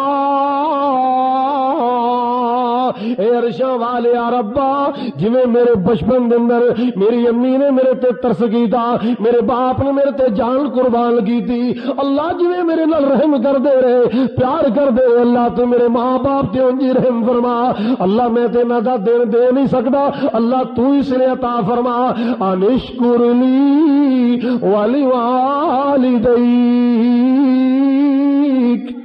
اے عرشاں والے ربا، جویں میرے بچپن دے اندر میری امی نے میرے تے ترس کیتا، میرے باپ نے میرے تے جان قربان کیتی، اللہ جویں میرے نال رحم کر دے رہے، پیار کر دے اللہ تو میرے ماں باپ تے انجی رحم فرما۔ اللہ میں تے نہ دا دین دے نہیں سکدا، اللہ تو ہی سنے عطا فرما۔ انشکر لی ولی والدیک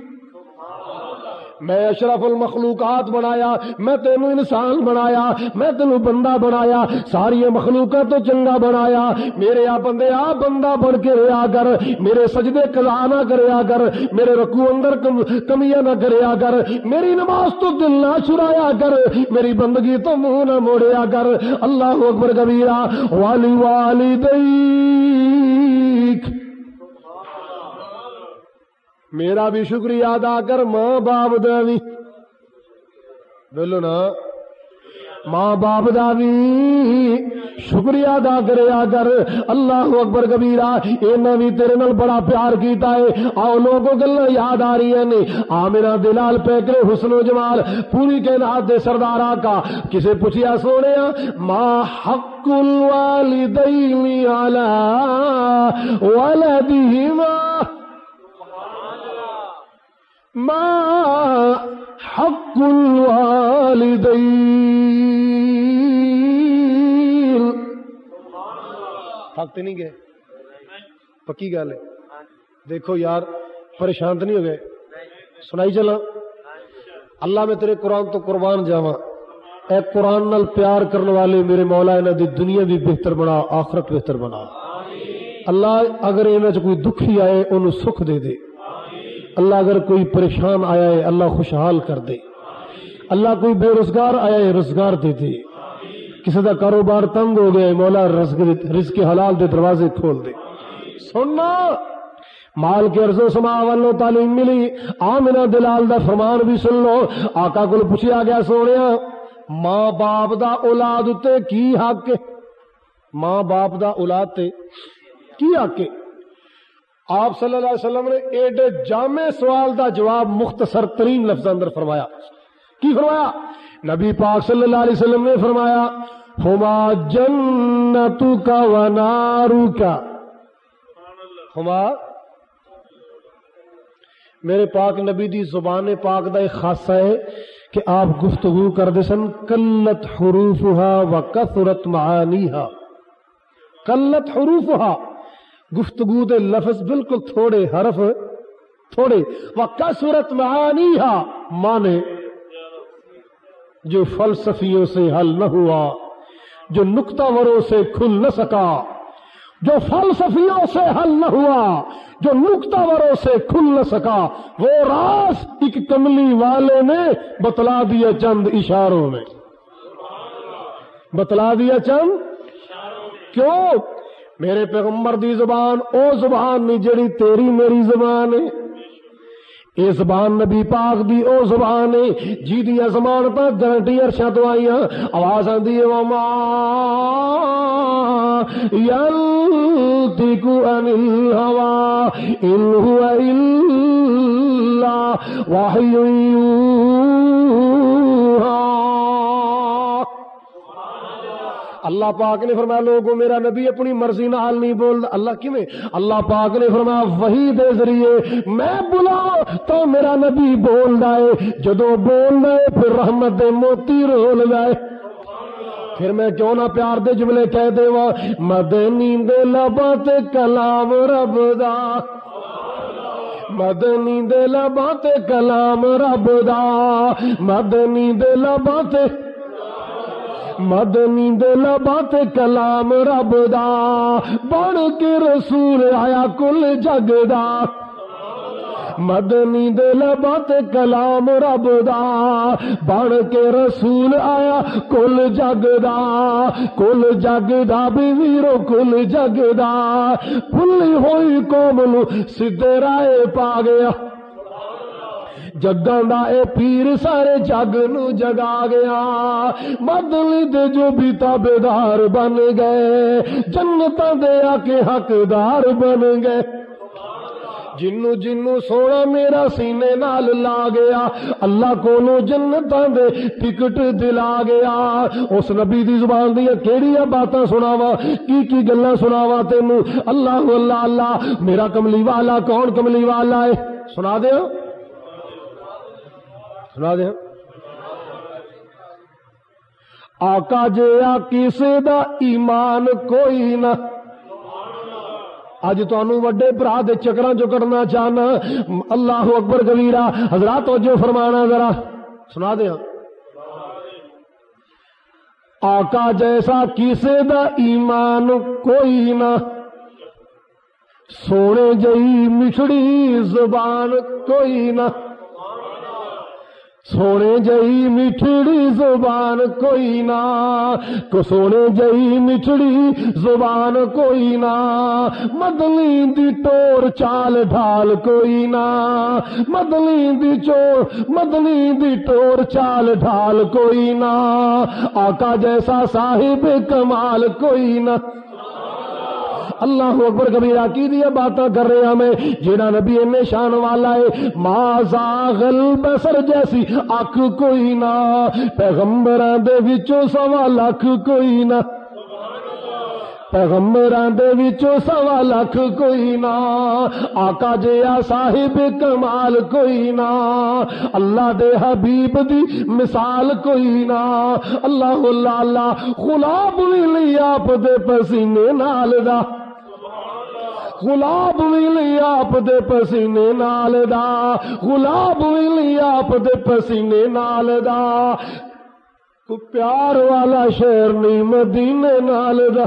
میں اشرف المخلوقات بنایا، میں تینوں انسان بنایا، میں تینوں بندہ بنایا، ساری مخلوقات تو چنگا بنایا۔ میرے آ بندے آ بندہ بن کے رہا کر، میرے سجدے قضا نہ کریا کر، میرے رکو اندر کمیاں نہ کریا کر، میری نماز تو دل نہ چرایا کر، میری بندگی تو منہ نہ موڑیا کر۔ اللہ اکبر کبیرہ، والی والی دیکھ میرا بھی شکریہ ادا کر ماں باپ دا بھی بولو نا، ماں باپ دا بھی شکریہ ادا کرے کر۔ اللہ اکبر کبیرہ انہاں بھی تیرے نال بڑا پیار کیتا ہے۔ آؤ لوگوں گلاں یاد آ رہی ہیں آ میرا دلال پیکرے حسن و جمال، پوری کائنات دے سردار آقا۔ کسے پوچھیا سونے ما حق الوالدین علی ولدہما۔ ما حق الوالدین حق نہیں گئے؟ پکی گل ہے۔ دیکھو یار، پریشان تو نہیں ہو گئے؟ سنائی چلا اللہ میں تیرے قرآن تو قربان جاواں۔ اے قرآن نال پیار کرنے والے میرے مولا، انہاں دی دنیا بھی بہتر بنا، آخرت بہتر بنا۔ اللہ اگر انہاں چ کوئی دکھی آئے انہوں سکھ دے دے۔ اللہ اگر کوئی پریشان آیا ہے، اللہ خوشحال کر دے۔ اللہ کوئی بے روزگار آیا ہے، روزگار دے دے۔ کسی کا کاروبار تنگ ہو گیا ہے، مولا رزق حلال دے دروازے کھول دے۔ سننا، مال کے عرض و سما والو تعلیم ملی۔ آمنا دلال دا فرمان بھی سن لو۔ آقا کو پوچھا گیا سونے ماں باپ دا اولاد تے کی حق ماں باپ دا اولاد تے کی حق آپ صلی اللہ علیہ وسلم نے ایڈے جامع سوال دا جواب مختصر ترین لفظ اندر فرمایا۔ کی فرمایا؟ نبی پاک صلی اللہ علیہ وسلم نے فرمایا، ہما جنتو کا و نارو کا ہما؟ میرے پاک نبی دی زبان پاک دا ایک خاصہ ہے کہ آپ گفتگو کر سن، کلت حروفها و کثرت معانیها کلت حروفها گفتگو دے لفظ بالکل تھوڑے حرف، تھوڑے۔ وہ کثرت معانی مانے جو فلسفیوں سے حل نہ ہوا، جو نکتہ وروں سے کھل نہ سکا، جو فلسفیوں سے حل نہ ہوا، جو نکتہ وروں سے کھل نہ سکا، وہ راز ایک کملی والے نے بتلا دیا چند اشاروں میں۔ بتلا دیا چند؟ کیوں؟ میرے پیغمبر دی زبان، او زبان نہیں جڑی تیری میری زبان ہے۔ اے زبان نبی پاک دی او زبان ہے۔ جی دیا زبان تا گارنٹی ارشا دوائیاں آواز آندی ہے، وما ينطق عن الهوى إن هو إلا وحي يوحى اللہ پاک نے فرمایا، لوگوں، میرا نبی اپنی مرضی نال نہیں بول اللہ کیویں؟ اللہ پاک نے فرمایا وہی دے ذریعے میں بلا تو میرا نبی بول ہے۔ جدو بول رہے پھر رحمت دے موتی رول جائے۔ پھر میں کیوں نہ پیار دے جملے کہہ دے وا مدنی دے لبا تے کلام رب دا۔ مدنی دے لبا تے کلام رب دا۔ مدنی دے لبا تے مدنی دے لبا تے کلام رب دا، بن کے رسول آیا کل جگ دا۔ مدنی دے لبا تے کلام رب دا، بن کے رسول آیا کل جگ دا۔ کل جگ دا بھی ویرو کل جگ دا۔ پھلی ہوئی قوم نو سدھے رائے پا گیا۔ جگاں دا اے پیر سارے جگ نو جگا گیا بدلی دے جو بھی تابے دار بن گئے جنتاں دے آ کے حقدار بن گئے جنو جنو سونا میرا سینے نال لا گیا اللہ کو جنتاں دے ٹکٹ دلا گیا اس نبی دی زبان دیا کیڑی باتاں سناوا کی کی گلاں سناوا تینو اللہ اللہ اللہ میرا کملی والا کون کملی والا ہے سنا دیا سنا دیا آقا جیا کسی دا ایمان کوئی نہ۔ اج تہن وڈے برا دے چکر چ کٹنا چاہنا اللہ اکبر کبیرا حضرات جو فرمانا ذرا۔ سنا دیا آقا جیسا کسی دا ایمان کوئی نہ۔ سونے جئی مچھڑی زبان کوئی نہ۔ سونے جئی مٹھڑی زبان کوئی نہ، کو سونے جئی مٹھڑی زبان کوئی نہ مدلی دی ٹور چال ڈھال کوئی نہ مدلی دی چور مدلی دی ٹور چال ڈھال کوئی نہ، آقا جیسا صاحب کمال کوئی نہ۔ اللہ اکبر کبھی کی دیا باتاں کر رہے ہیں میں جیڑا نبی ان شان والا ہے، ما زاغل بسر جیسی اک کوئی نہ پیغمبران دے وچوں سوا لاکھ کوئی نہ۔ پیغمبران دے وچوں سوا لاکھ کوئی نہ۔ آقا جیا صاحب کمال کوئی نہ۔ اللہ دے حبیب دی مثال کوئی نہ۔ اللہ اللہ اللہ خلاب بھی لی آپ دے پسینے نال دا۔ گلاب بھی آپ دے پسینے نال دا گلاب بھی لی آپ دے پسینے نال دا۔ کو پیار والا شہر نہیں مدینے نال دا۔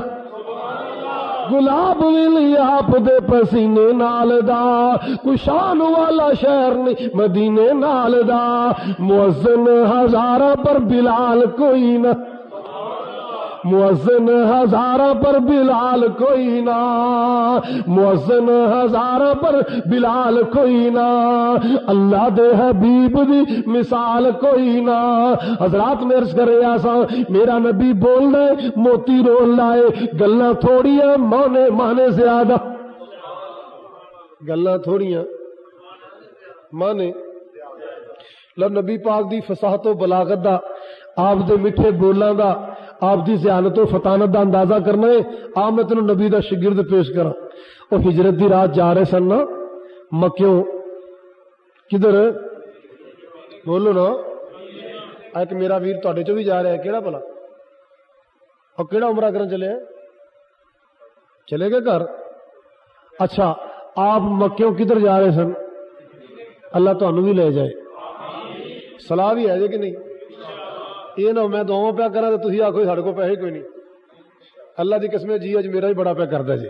گلاب بھی آپ دے پسینے نال دا۔ کشان والا شہر نہیں مدینے نال دا۔ موزن ہزارہ پر بلال کوئی نہ۔ موزن ہزارہ پر بلال کوئی نہ، موزن ہزارہ پر بلال کوئی نہ، اللہ دے حبیب دی مثال کوئی نہ۔ حضرات میرے کرے ایسا میرا نبی بول رہے موتی رول لائے گلا تھوڑی مانے مانے زیادہ۔ گلا تھوڑی مانے۔ لب نبی پاک دی فساحت و بلاغت دا، آپ دے میٹھے بولاں دا آپ کی ذہانت و فتانت کا اندازہ کرنا ہے، آ میں تینوں نبی کا شگرد پیش کرا وہ ہجرت کی رات جا رہے سن نا، مکیوں۔ کدھر؟ بولو نا۔ ایک میرا ویر تے چو بھی جا رہا ہے کہڑا بلا اور کہڑا عمرہ کرن چلے چلے گئے گھر؟ اچھا آپ مکیوں کدھر جا رہے سن؟ اللہ تمہوں بھی لے جائے۔ سلاح بھی ہے جی کہ نہیں؟ یہ نہ میں دونوں پیا کرا تو تھی آخو جی سارے کو پیسے کوئی نہیں اللہ کی قسم جی اج جی میرا بھی بڑا پیا کرتا جی۔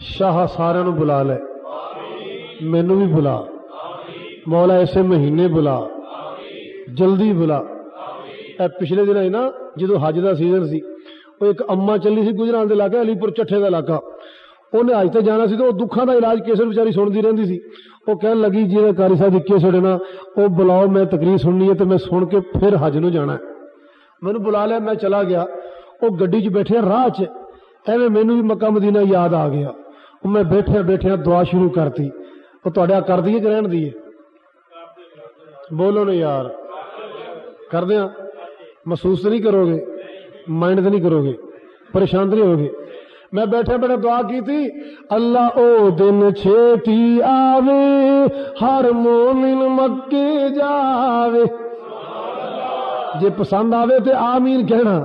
شاہ سارے نو بلا لے۔ مینو بھی بلا۔ مولا ایسے مہینے بلا۔ جلدی بلا۔ اے پچھلے دن نا جدو حج کا سیزن سی وہ ایک اما چلی سی گجران کے علاقے علی پور چٹھے کا علاقہ۔ انہیں اج تک جانا سی تو دکھان کا علاج کیسے بچاری سنتی رہتی سی وہ کہنے لگی جی کاری صاحب اکے چڑنا وہ بلاؤ میں تقریر سننی ہے تو میں سن کے پھر حج نو جانا ہے مینو بلا لیا میں چلا گیا وہ گڈی بیٹھے راہ چ مینو بھی مکہ مدینہ یاد آ گیا وہ میں بیٹھے بیٹھے دعا شروع کرتی وہ تھوڑا کر دیے کہ رہن دیے بولو نا یار کر دیا محسوس تو نہیں کرو گے مائنڈ تو نہیں کرو گے پریشان تو نہیں ہوگے میں بیٹھے بیٹھے دعا کی تھی، اللہ او دن چھیتی آوے، ہر مومن مکے جاوے۔ جے پسند آوے تے آمین کہنا۔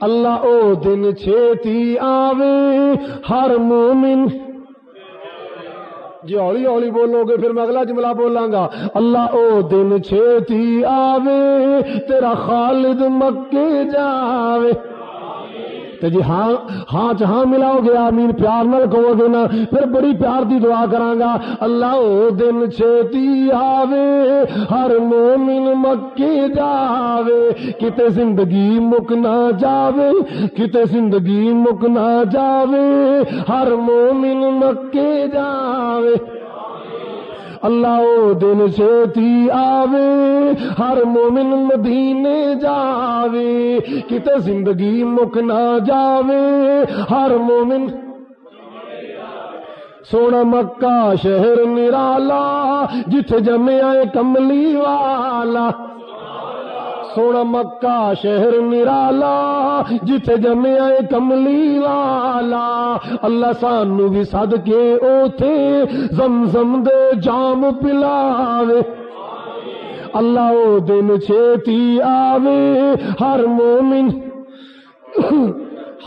اللہ او دن چھیتی آوے، ہر مومن۔ جی ہولی ہولی بولو گے پھر میں اگلا جملہ بولاں گا۔ اللہ او دن چھیتی آوے، تیرا خالد مکے جاوے۔ تے جی ہاں ہاں چ ہاں ملاؤ گے آمین، پیار نال کہو گے نا، پھر بڑی پیار دی دعا کراں گا اللہ او دن چھیتی آوے، ہر مومن مکے جاوے۔ کتے زندگی مک نہ جاوے، کتے زندگی مک نہ جاوے۔ ہر مومن مکے جاوے۔ اللہ او دن چھتی آوے، ہر مومن مدینے جاوے، کتے زندگی مک نہ جاوے، ہر مومن سونا مکہ شہر نرالا، جتھے جمے آئے کملی والا سونا مکہ شہر نرالا، جتھے جمے آئے کملی والا۔ اللہ سانو بھی سد کے اوتھے زمزم دے جام پلاوے۔ اللہ او دن چھیتی آوے۔ ہر مومن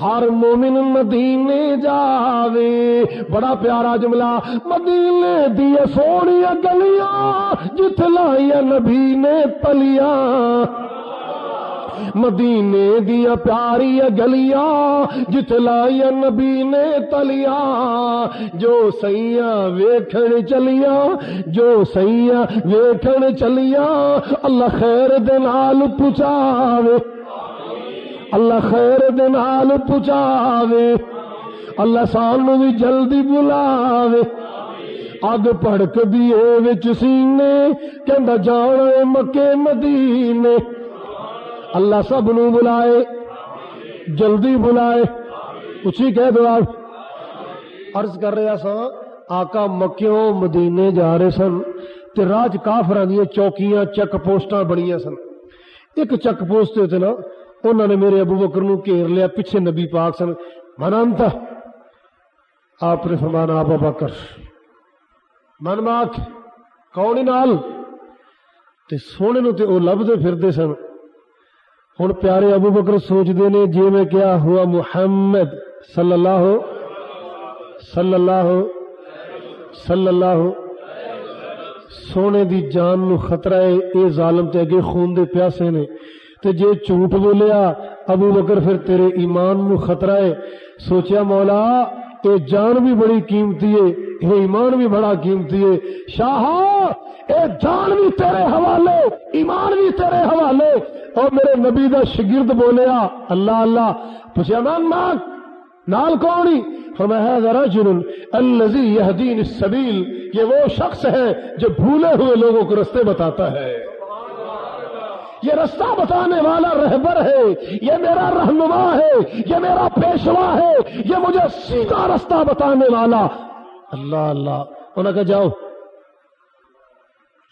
ہر مومن مدینے جاوے۔ بڑا پیارا جملہ، مدینے دیا سونی گلیاں جت لائیا نبی نے پلیاں۔ مدینے دیا پیاری گلیاں جت لائیا نبی نے تلیاں جو سیاں ویکھن چلیاں جو سیاں ویکھن چلیاں اللہ خیر دنال پچاوے اللہ خیر دنال پچاوے اللہ سانو بھی جلدی بلاوے۔ اگ پڑک دیے وچ سینے، کہندا جانا مکے مدینے۔ اللہ سب نو بلائے، جلدی بلائے۔ اچھی کہہ دو آپ۔ عرض کر رہا سا آقا مکیوں مدینے جا رہے سن تے راج کافر دیا چوکیاں، چک پوسٹاں بڑیاں سن۔ ایک چک پوسٹ تھے نا انہوں نے میرے ابو بکر نو گھیر لیا پیچھے نبی پاک سن۔ منانتا، آپ نے فرمانا ابو بکر، من ماک کون نال؟ تے سونے نو تے او لبدے پھردے سن۔ ہن پیارے ابو بکر سوچدے نے جے میں کیا ہوا محمد صلی اللہ صلی اللہ صلی اللہ سونے دی جان نو خطرہ ہے، اے ظالم تے اگے خون دے پیاسے نے۔ تے جے جھوٹ بولیا، ابو بکر پھر تیرے ایمان نو خطرہ ہے۔ سوچیا مولا، اے جان بھی بڑی قیمتی ہے، اے ایمان بھی بڑا قیمتی ہے۔ شاہ، اے جان بھی تیرے حوالے، ایمان بھی تیرے حوالے۔ اور میرے نبی دا شگرد بولیا، اللہ اللہ۔ پوچھا مان مان نال کون ہی؟ فرمایا ذرا جنن الذي يهدين السبيل یہ وہ شخص ہے جو بھولے ہوئے لوگوں کو رستے بتاتا ہے۔ یہ رستہ بتانے والا رہبر ہے۔ یہ میرا رہنما ہے۔ یہ میرا پیشوا ہے۔ یہ مجھے سیدھا رستہ بتانے والا۔ اللہ اللہ۔ انہوں نے کہا، جاؤ۔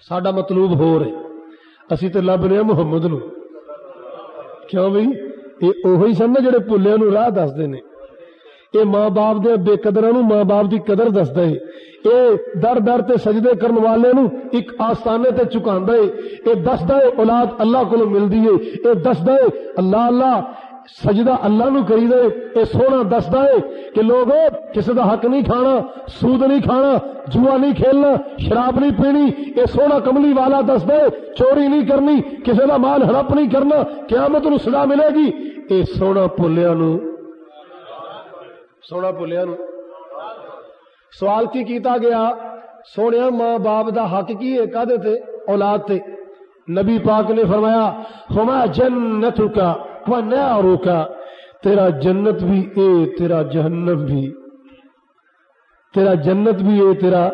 ساڈا مطلوب ہو رہے۔ اسی تو لب رہے محمد نو۔ کیوں بھائی یہ اوہی سن نا جڑے پلیا نو راہ دستے نے یہ ماں باپ دے بے قدر ماں باپ دی قدر دستا ہے اے در در تے سجدے کرن والے نو ایک آستانے تے چکاندا ہے اے دسدا ہے اولاد اللہ کو ملدی ہے اے دسدا ہے اللہ اللہ سجدہ اللہ نو کری دے اے سونا دسدا ہے کہ لوگو کسی دا حق نہیں کھانا، سود نہیں کھانا، جوا نہیں کھیلنا، شراب نہیں پینی، اے سونا کملی والا دسدا ہے چوری نہیں کرنی کسی دا مال ہڑپ نہیں کرنا، قیامت نو سزا ملے گی۔ اے سونا پلیا نو۔ سونا بولیا نو۔ سوال کی کیتا گیا سونے ماں باپ دا حق کی ہے، کدے تے؟ اولاد تے۔ نبی پاک نے فرمایا ہما جنت کا نارو کا تیرا جنت بھی اے، تیرا جہنم بھی۔ تیرا جنت بھی اے، تیرا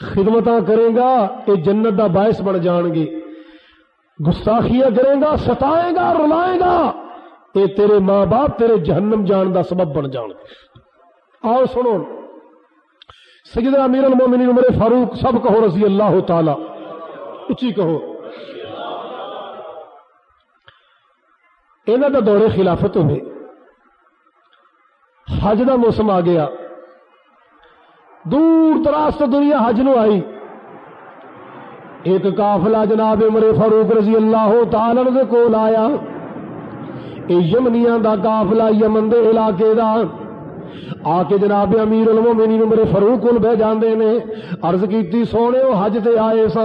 خدمت کرے گا، اے جنت دا باعث بن جان گے۔ گستاخیاں کرے گا، ستائے گا، رلائے گا۔ اے تیرے ماں باپ، تیرے جہنم جان دا سبب بن جان گے۔ آؤ سنو۔ سیدنا امیر المومنین عمر فاروق، سب کہو رضی اللہ تعالی۔ اچھی کہو۔ یہاں کا دورے خلافت ہوئے حج کا موسم آ گیا دور دراز تو دنیا حج نو آئی ایک قافلہ جناب عمر فاروق رضی اللہ تعالی دے کول آیا یہ یمنیاں دا قافلہ یمن دے علاقے دا آ کے جناب امیر المومنین عمر فاروق کول بہ جاندے نے، عرض کیتی، سونے، او حج تے آئے سا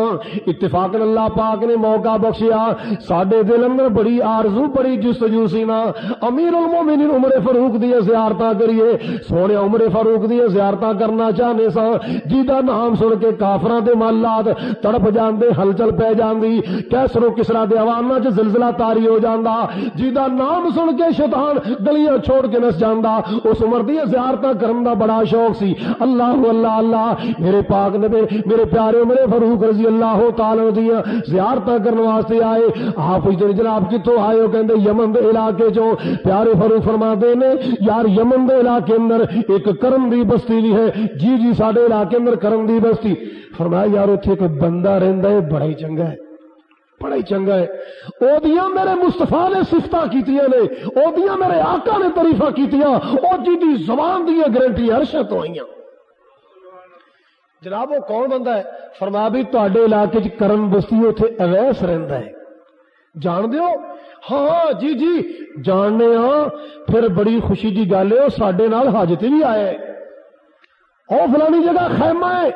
اتفاق اللہ پاک نے موقع بخشیا۔ ساڈے دل اندر بڑی آرزو، بڑی جستجو سی نا۔ امیر المومنین عمر فاروق دی زیارتاں کریے۔ سونے عمر فاروق دی زیارتاں کرنا چاہنے سا جیدا نام سن کے کافراں دے مالات تڑپ جاندے، ہلچل پہ جاندی۔ کیسرو کسرا دے عواماں چ زلزلہ تاری ہو جاندا۔ جیدا نام سن کے شیطان گلیاں چھوڑ کے نس جاندا۔ اس عمر دی زیارت کرن دا بڑا شوق سی۔ اللہ اللہ اللہ۔ میرے پاک نبی، میرے پیارے میرے فاروق رضی اللہ تعالی دیا زیارت کرنے واسطے آئے۔ حافظ جناب کتوں آئے وہ کہندے، یمن دے علاقے چوں پیارے فاروق فرما نے، یار یمن دے علاقے اندر ایک کرم دی بستی بھی ہے۔ جی جی ساڈے علاقے اندر کرم دی بستی۔ فرمایا، یار اوتھے ایک بندہ رہندا ہے، بڑا ہی چنگا ہے۔ بڑا ہی چنگا ہے۔ او دیاں میرے مصطفیٰ نے صفتہ کیتیاں نے او دیاں میرے آقا نے تعریفہ کیتیاں، او جی دی زبان دی گارنٹی عرشہ تو آئیاں۔ جناب، وہ کون بندہ ہے؟ فرما بھی تواڈے علاقے چ کرم بستی اوتھے اویس رہندا ہے۔ جان دیو ہاں جی جی جاننے ہاں۔ پھر بڑی خوشی دی گل ہے، او ساڈے نال حج تے بھی آئے او فلانی جگہ خیمہ ہے۔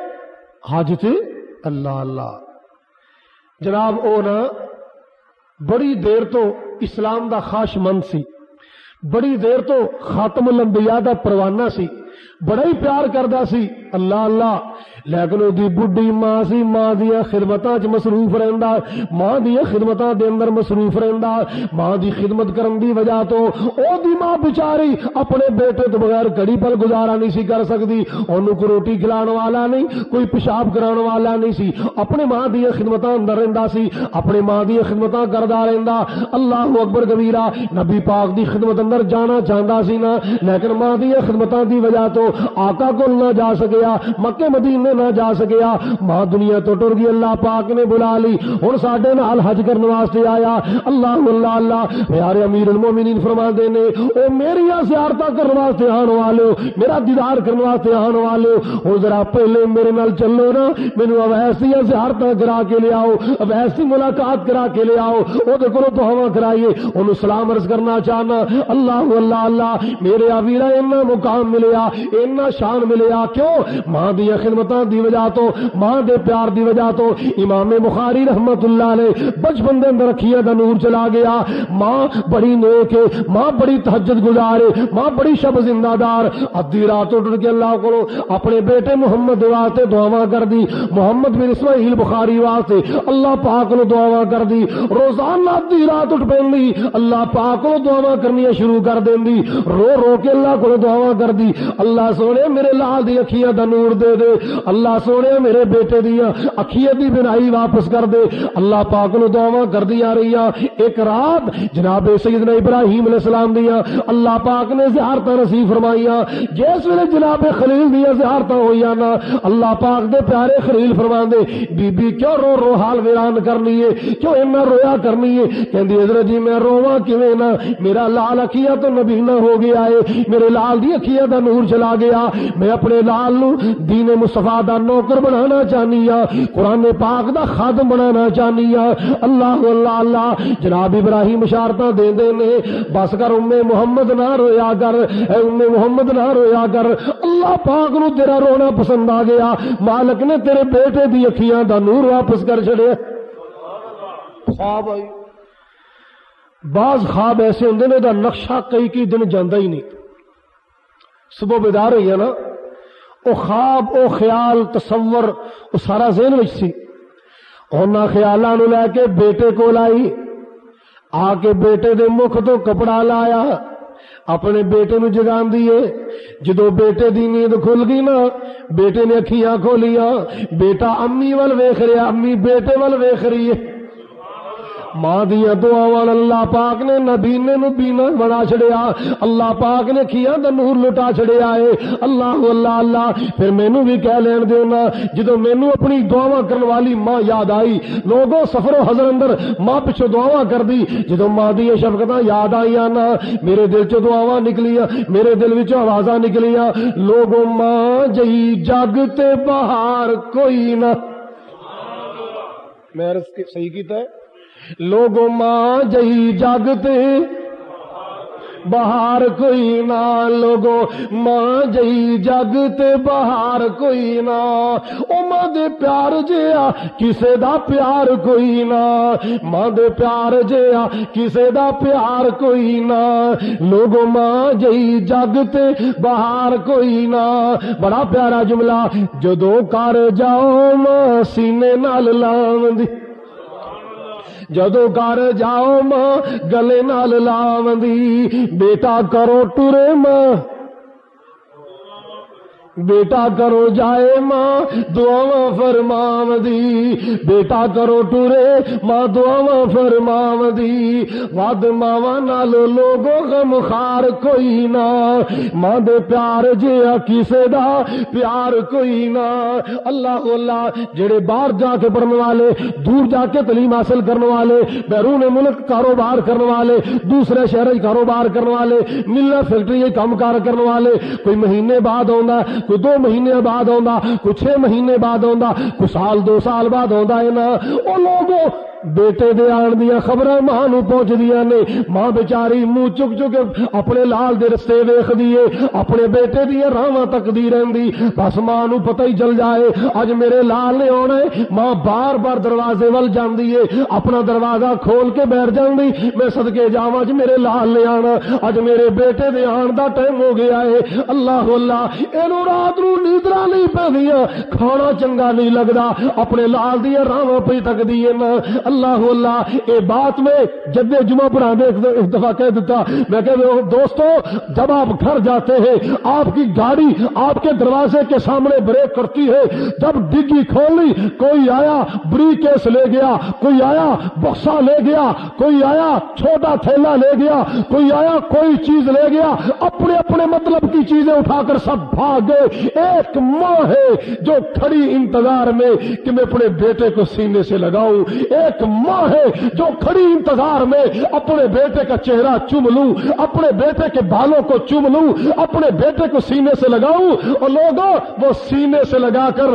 حج تے اللہ اللہ۔ جناب، او نا بڑی دیر تو اسلام دا خاش مند سی، بڑی دیر تو خاتم الانبیاء دا پروانہ سی، بڑا ہی پیار کردا سی، اللہ اللہ لیکن او دی بڈھی ماں سی، ماں دیا خدمتاں چ مصروف رہندا، ماں دیا خدمتاں دے اندر مصروف رہندا، ماں دی خدمت کرن دی وجہ تو او دی ماں بیچاری اپنے بیٹے تو بغیر گھڑی پل گزارا نہیں سی کر سکدی، اونوں کوئی روٹی کھلانے والا نہیں، کوئی پیشاب کرانے والا نہیں سی۔ اپنے ماں دی خدمتاں اندر رہندا سی، اپنے ماں دی خدمتاں کردا رہندا۔ اللہ اکبر کبیرہ، نبی پاک دی خدمت اندر جانا چاہندا سی نا، لیکن ماں دی خدمتاں دی وجہ تو آقا کو نہ جا سکیا مکے مدینے نہ جا سکیا۔ ماں دنیا تو ٹر گئی، اللہ پاک نے بلا لی۔ ہوں سڈے نال حج کرنے واسطے آیا۔ اللہ اللہ اللہ۔ پیارے امیر المومنین فرما دے نے، او میری زیارت کرنے واسطے آن والے میرا دیدار کرنے واسطے آن والے ہوں ذرا پہلے میرے نال چلو نا۔ مینو اویسی زیارت کرا کے لے آؤ۔ اویسی ملاقات کرا کے لے آؤ۔ وہ کو تو ہوا کرائیے۔ انہوں سلام عرض کرنا چاہنا۔ اللہ اللہ اللہ۔ میرے آویرا اینا مقام ملیا اینا شان ملیا۔ کیوں؟ ماں دیا خدمتاں دی وجہ تو، ماں دے پیار دی وجہ تو امام بخاری رحمت اللہ نے بچپن دے اندر رکھیا دا نور چلا گیا۔ ماں بڑی نیک ہے، ماں بڑی تہجد گزارے ماں بڑی شب زندہ دار۔ ادھی رات اٹھ کے اللہ کو اپنے بیٹے محمد واسطے دعوا کر دی محمد بن اسماعیل بخاری واسطے اللہ پاک نو دعوا کر دی روزانہ ادھی رات اٹھ پی اللہ پاک نو دعوا کرنی شروع کر دینی رو رو کے اللہ کو دعوا کر دی اللہ سونے، میرے لال دی اکھیاں دا نور دے دے۔ اللہ اللہ سونے، میرے بیٹے دیا اکھیاں دی بنائی واپس کر دے۔ اللہ پاک نو دعوا کر دی آ رہی ایک رات جناب سیدنا ابراہیم علیہ السلام دیا اللہ پاک نے زیارت نصیب فرمائیا جس ویلے جناب خلیل دیا زیارت ہوئی نا، اللہ پاک دے پیارے خلیل فرما دے بی بی کیوں رو رو حال ویران کرنی ہے؟ کیوں اینا رویا کرنی ہے؟ کہندی حضرت جی میں رواں کیویں نہ میرا لال اکھیا تو نبینا ہو گیا ہے۔ میرے لال دی اکھیا دا نور چلا گیا۔ میں اپنے لال نو دین مصطفیٰ دا نوکر بنانا چاہنی ہاں قرآن پاک دا خادم بنانا چاہنی ہاں اللہ اللہ اللہ، جناب ابراہیم اشارتاں دے دے نے۔ بس کر ام محمد نہ رویا کر۔ اے ام محمد نہ رویا کر۔ اللہ پاک نو تیرا رونا پسند آ گیا۔ مالک نے تیرے بیٹے دی اکھیاں دا نور واپس کر چھڑے۔ خواب آئی بعض خواب ایسے ہوں نے دا نقشہ کئی کئی دن جانا ہی نہیں۔ صبح بیدار ہوئی ہے نا۔ او خواب، او خیال، تصور، او سارا ذہن وچ سی۔ اونا خیالاں نو لے کے بیٹے کو لائی آ کے بیٹے دے مکھ تو کپڑا لایا۔ اپنے بیٹے نو جگان دیے جدو بیٹے دی نیند کھل گئی نا، بیٹے نے اکھیاں کھولیاں۔ بیٹا امی ول ویکھ رہا امی بیٹے ول ویکھ رہی ہے۔ ماں دیا دعا اللہ پاک نے نبینے نو بینا بنا چڑیا اللہ پاک نے کیا دا نور لٹا چڑیا ہے اللہ اللہ اللہ۔ پھر مینو بھی کہہ لین دینا جدو مینو اپنی دعا کرنے والی ماں یاد آئی، لوگوں سفر و حضر اندر ماں پچھو دعا کر دی۔ جدو ماں دیا شفقت یاد آئی نا، میرے دل چ دعوا نکلیاں، میرے دل وچ آواز نکلیاں۔ لوگوں ماں جئی جاگتے باہر کوئی نہ۔ میں صحیح کیتا ہے؟ لوگوں ماں جئی جاگتے باہر کوئی نہ لوگو ماں جئی جگ تے باہر کوئی نہ۔ او ماں دے پیار جیا کسے دا پیار کوئی نہ۔ ماں دے پیار جیا کسے دا پیار کوئی نہ۔ لوگو ماں جئی جگ تے باہر کوئی نہ۔ بڑا پیارا جملہ جدو کر جاؤ ماں سینے نال لام دی جدو گھر جاؤ ماں گلے نال لاوی بیٹا کرو ٹرے ماں بیٹا کرو جائے ماں دعا فرمام دی۔ بیٹا کرو ٹورے، ماں دعا فرمام دی۔ ود ماوا نال لوگو غم خار کوئی نہ۔ ماں دے پیار جے کسے دا پیار کوئی نہ۔ اللہ اللہ جڑے باہر جا کے پڑھنے والے، دور جا کے تعلیم حاصل کرنے والے، بیرون ملک کاروبار کرنے والے، دوسرے شہر کاروبار کرنے والے ملنا فیکٹری کام کار کرنے والے، کوئی مہینے بعد آ کوئی دو مہینے بعد آ کوئی چھ مہینے بعد آ کوئی سال دو سال بعد آ لوگوں بیٹے دے آن دیا خبر ماں نو پہنچ دیا نے۔ ماں بیچاری منہ چک چک اپنے لال دے رستے ویخ دیے اپنے بیٹے دیا راواں تک دی رہی بس ماں نو پتہ ہی چل جائے۔ اج میرے لال نے آنا ہے۔ ماں بار بار دروازے ول جاندی ہے۔ اپنا دروازہ کھول کے بیٹھ جاندی۔ میں صدقے جاواں اج میرے لال نے آنا۔ اج میرے بیٹے دے آن دا ٹائم ہو گیا ہے۔ اللہ اللہ، اینو رات نو نیندرا نہیں پہنیا۔ کھانا چنگا نہیں لگدا۔ اپنے لال دیا راواں پہ تک دیے نا۔ اللہ اللہ، اے بات میں جد جمعہ پڑھا دے ایک دفعہ کہہ دیتا، میں کہ دوستو، جب آپ گھر جاتے ہیں، آپ کی گاڑی آپ کے دروازے کے سامنے بریک کرتی ہے جب ڈگی کھولی کوئی آیا، بری کیس لے گیا، کوئی آیا بخشا لے گیا، کوئی آیا، چھوٹا تھیلا لے گیا، کوئی آیا، کوئی چیز لے گیا، اپنے اپنے مطلب کی چیزیں اٹھا کر سب بھاگ گئے۔ ایک ماں ہے جو کھڑی انتظار میں کہ میں اپنے بیٹے کو سینے سے لگاؤں، ایک ماں ہے جو کھڑی انتظار میں اپنے بیٹے کا چہرہ چوم لوں، اپنے بیٹے کے بالوں کو چوم لوں، اپنے بیٹے کو سینے سے لگاؤں اور لوگوں، وہ سینے سے لگا کر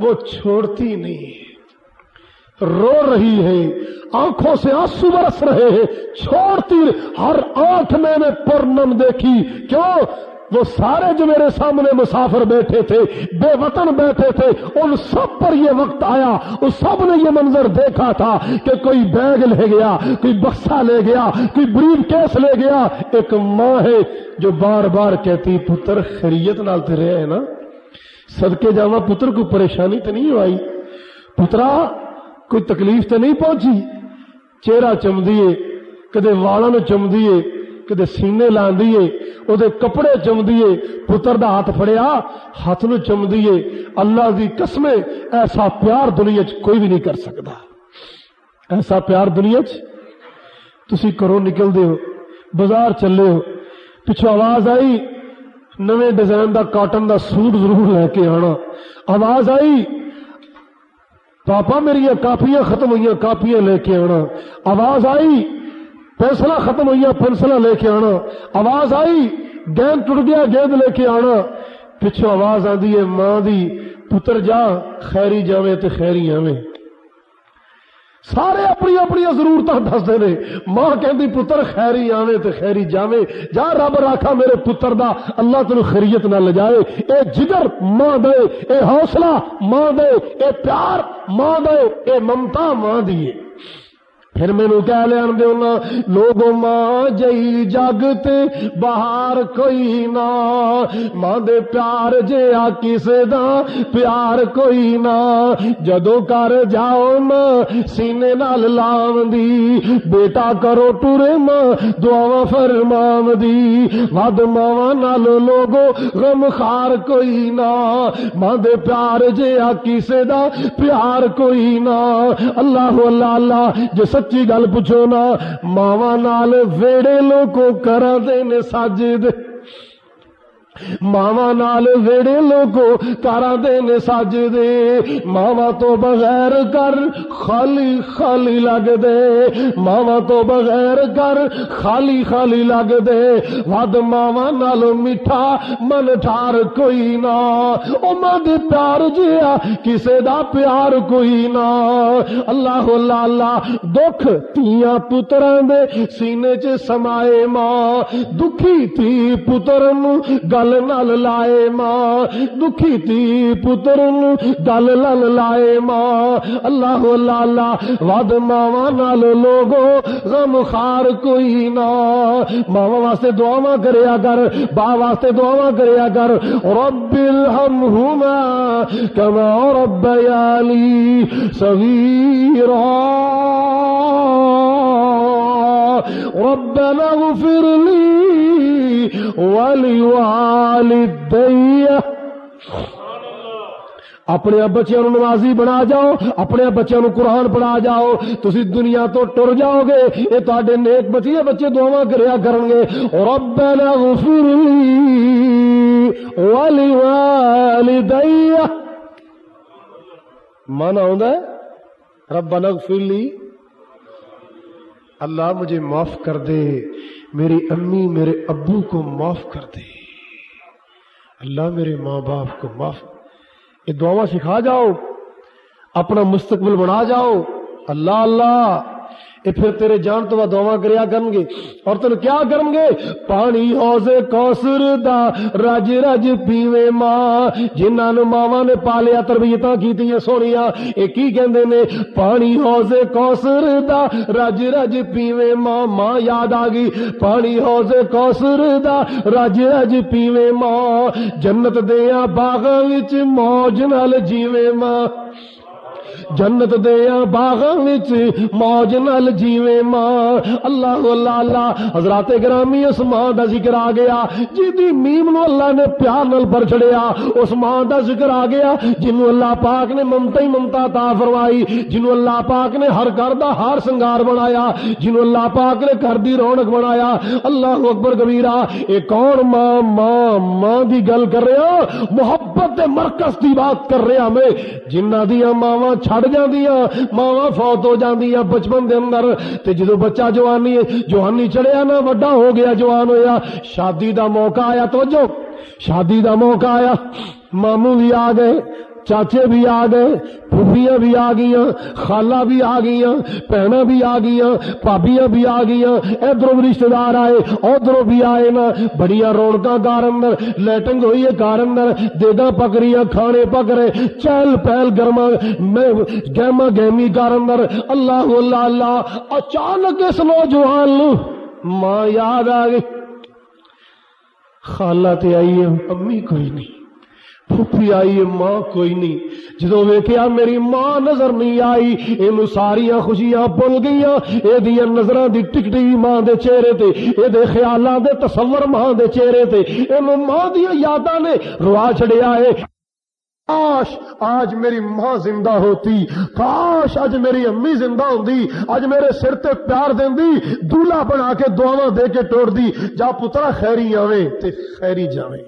وہ چھوڑتی نہیں رو رہی ہے، آنکھوں سے آنسو برس رہے ہیں، چھوڑتی، ہر آنکھ میں نے پرنم دیکھی۔ کیوں؟ وہ سارے جو میرے سامنے مسافر بیٹھے تھے، بے وطن بیٹھے تھے، ان سب پر یہ وقت آیا۔ اس سب نے یہ منظر دیکھا تھا کہ کوئی بیگ لے گیا، کوئی بکسا لے گیا، کوئی بریف کیس لے گیا۔ ایک ماں ہے جو بار بار کہتی، پتر خریت نال تے رہے نا۔ صدقے جاوا پتر کو پریشانی تو نہیں آئی۔ پترا، کوئی تکلیف تو نہیں پہنچی۔ چہرہ چم دیے کدے والا نو چم دیے کدے سینے لان دیے او دے کپڑے چم دیے پتر دا ہاتھ پھڑیا، ہاتھ نو چم دیے اللہ دی قسمیں، ایسا پیار دنیا چ کوئی بھی نہیں کر سکتا۔ ایسا پیار دنیا چ تسی کرو نکل دے ہو، بازار چلے ہو۔ پچھو آواز آئی، نویں ڈیزائن دا کاٹن دا سوٹ ضرور لے کے آنا۔ آواز آئی، پاپا میری کاپیاں ختم ہوئی کاپیاں لے کے آنا۔ آواز آئی پینسل ختم ہوئی پینسل لے کے آنا۔ آواز آئی، گیند ٹوٹ گیا، گیند لے کے آنا۔ پچھو آواز آدھی ہے، ماں دی پتر جا، خیری جاوے تے خیری آوے۔ سارے اپنی اپنی ضرورت دستے نے۔ ماں کہ پتر خیری آوے تے خیری جاوے۔ جا رب راکھا میرے پتر دا، اللہ تین خیریت نہ لے جائے۔ اے جگر ماں دے، اے حوصلہ ماں دے، اے پیار ماں دے، اے ممتا ماں دیے پھر مینو کہہ لیا دینا لوگوں ماں جئی جگتے باہر کوئی نہ ماں دے پیار جیا کسے دا پیار کوئی نہ جدو کر جاؤ ماں، سینے نال لام دی۔ بیٹا کرو ٹورے ماں دعا فرمام دی۔ ود ماوا نال لوگو غم خار کوئی نہ ماں دے پیار جیا کسے دا پیار کوئی نہ اللہ اللہ اللہ، جس سچی گل پوچھو نا ماوا نال ویڑے لوگوں کرا دے سج دے ماوا نال ویڑے لوگو کارا دے سج دے ماوا تو بغیر کر خالی خالی لگ دے ماوا تو بغیر کر خالی خالی لگ دے ود ماوا نال میٹھا من ٹھار کوئی نہ او مد پیار جیا کسے دا پیار کوئی نہ اللہ لالا دکھ تیاں پتران دے سینے چ سمائے ماں دکھی تھی پتر گل نل لائے ماں، دکھی تھی پتر گل لل لائے ماں۔ اللہ لالا، ود ماوا نال لوگو غم خار کوئی نہ۔ ماوا واسطے دعا کریا کر با واسطے دعا کریا کر۔ رب الحمہما کما ربیانی صغیرا۔ ربنا اغفر لي ولوالدي اپنے بچوں نمازی بنا جاؤ، اپنے بچوں قرآن پڑھا جاؤ۔ تسی دنیا تو ٹر جاؤ گے یہ تے نیک بچی بچے دعوا کریا کرن گے ربنا اغفر لي ولوالدي۔ من آ ربنا اغفر لي۔ اللہ مجھے معاف کر دے۔ میری امی میرے ابو کو معاف کر دے۔ اللہ میرے ماں باپ کو معاف یہ دعا سکھا جاؤ، اپنا مستقبل بنا جاؤ، اللہ اللہ یہ پھر تیرے جان تو دعوا کریا کرن گے اور تین کیا کرن گے پانی حوض کوسر دا، رج رج پیوے ماں۔ جنہاں نو ماواں نے پالیا، تربیتاں کیتیاں سونیاں۔ اے کی کہندے نے؟ پانی حوض کوسر دا، رج رج پیوے ماں۔ ماں یاد آ گئی، پانی حوض کوسر دا، رج رج پیوے ماں۔ جنت دیاں باغاں وچ موج نال جیوے ماں۔ جنت دیا باغ موج نل جیوے ماں۔ اللہ اللہ اللہ۔ حضرات گرامی اس ماں دا ذکر آ گیا جی دی میم نو اللہ نے پیار نل پر چڑیا اس ماں دا ذکر آ گیا جنو اللہ پاک نے ممتا ہی ممتا تا فرمائی جنو اللہ پاک نے ہر گھر دا ہار سنگار بنایا جنو اللہ پاک نے گھر دی رونق بنایا۔ اللہ اکبر کبیرہ، اے کون ماں ماں ماں دی گل کر رہا ہاں؟ محبت دے مرکز دی بات کر رہا ہاں میں۔ جنہ دیا ماواں چھڑ جاندیاں، ماواں فوت ہو جاندیاں بچپن دے اندر۔ تے جدو بچہ جوانی جوانی چڑھیا نا، وڈا ہو گیا جوان ہویا۔ شادی دا موقع آیا تو جو شادی دا موقع آیا۔ ماموں بھی آ گئے۔ چاچے بھی آ گئے پھوپیاں بھی آ گئی خالہ بھی آ گئی بھن بھی آ گئی پابیاں بھی آ گئی ادھر بھی رشتے دار آئے ادھر بھی آئے نا بڑیا رونق گار اندر لائٹنگ ہوئی ہے گار اندر دیدا پک رہی کھانے پک رہے، چہل پہل گرما گہما گہمی گار اندر، اللہ اللہ اللہ، اچانک اس نوجوان ماں یاد آ گئی، خالہ تے آئی ہے، امی کوئی نہیں۔ پھوپھی آئی ماں کوئی نہیں۔ جدو ویکیا میری ماں نظر نہیں آئی یہ ساریا خوشیاں بھول گئی یہ نظر دی ٹکٹی ماں دے چہرے تے یہ خیالات دے تصور ماں دے چہرے تے۔ یہ ماں دیا یاداں نے روا چڑیا ہے۔ کاش آج میری ماں زندہ ہوتی۔ کاش آج میری امی زندہ ہوتی آج میرے سر تے پیار دی دولہا بنا کے دعوا دے کے توڑ دی جا پترا خیری آوے تے خیری جاوے۔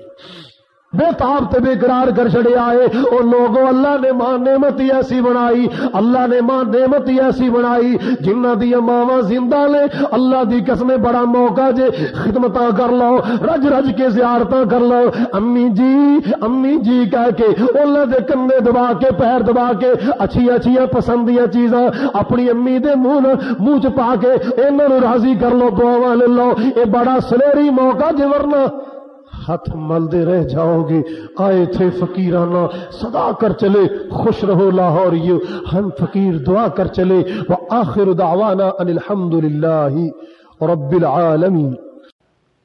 بے تاب تے بے قرار کر چڑے آئے۔ او لوگوں اللہ نے ماں نعمت ہی ایسی بنائی۔ اللہ نے ماں نعمت ہی ایسی بنائی۔ جنہ دی ماوا زندہ لے، اللہ دی قسم بڑا موقع جے۔ خدمت کر لو، رج رج کے زیارت کر لو۔ امی جی امی جی کہہ کے اللہ دے کندے دبا کے، پیر دبا کے، اچھی اچھی پسندیاں چیزاں، اپنی امی دے منہ منہ چ پا کے انہوں راضی کر لو دعا لے لو۔ اے بڑا سلیری موقع جے ورنہ۔ ہاتھ ملدے رہ جاؤ گے۔ آئے تھے فقیرانہ، صدا کر چلے، خوش رہو لاہور، یو ہم فقیر دعا کر چلے۔ وآخر دعوانا ان الحمد للہ رب العالمین۔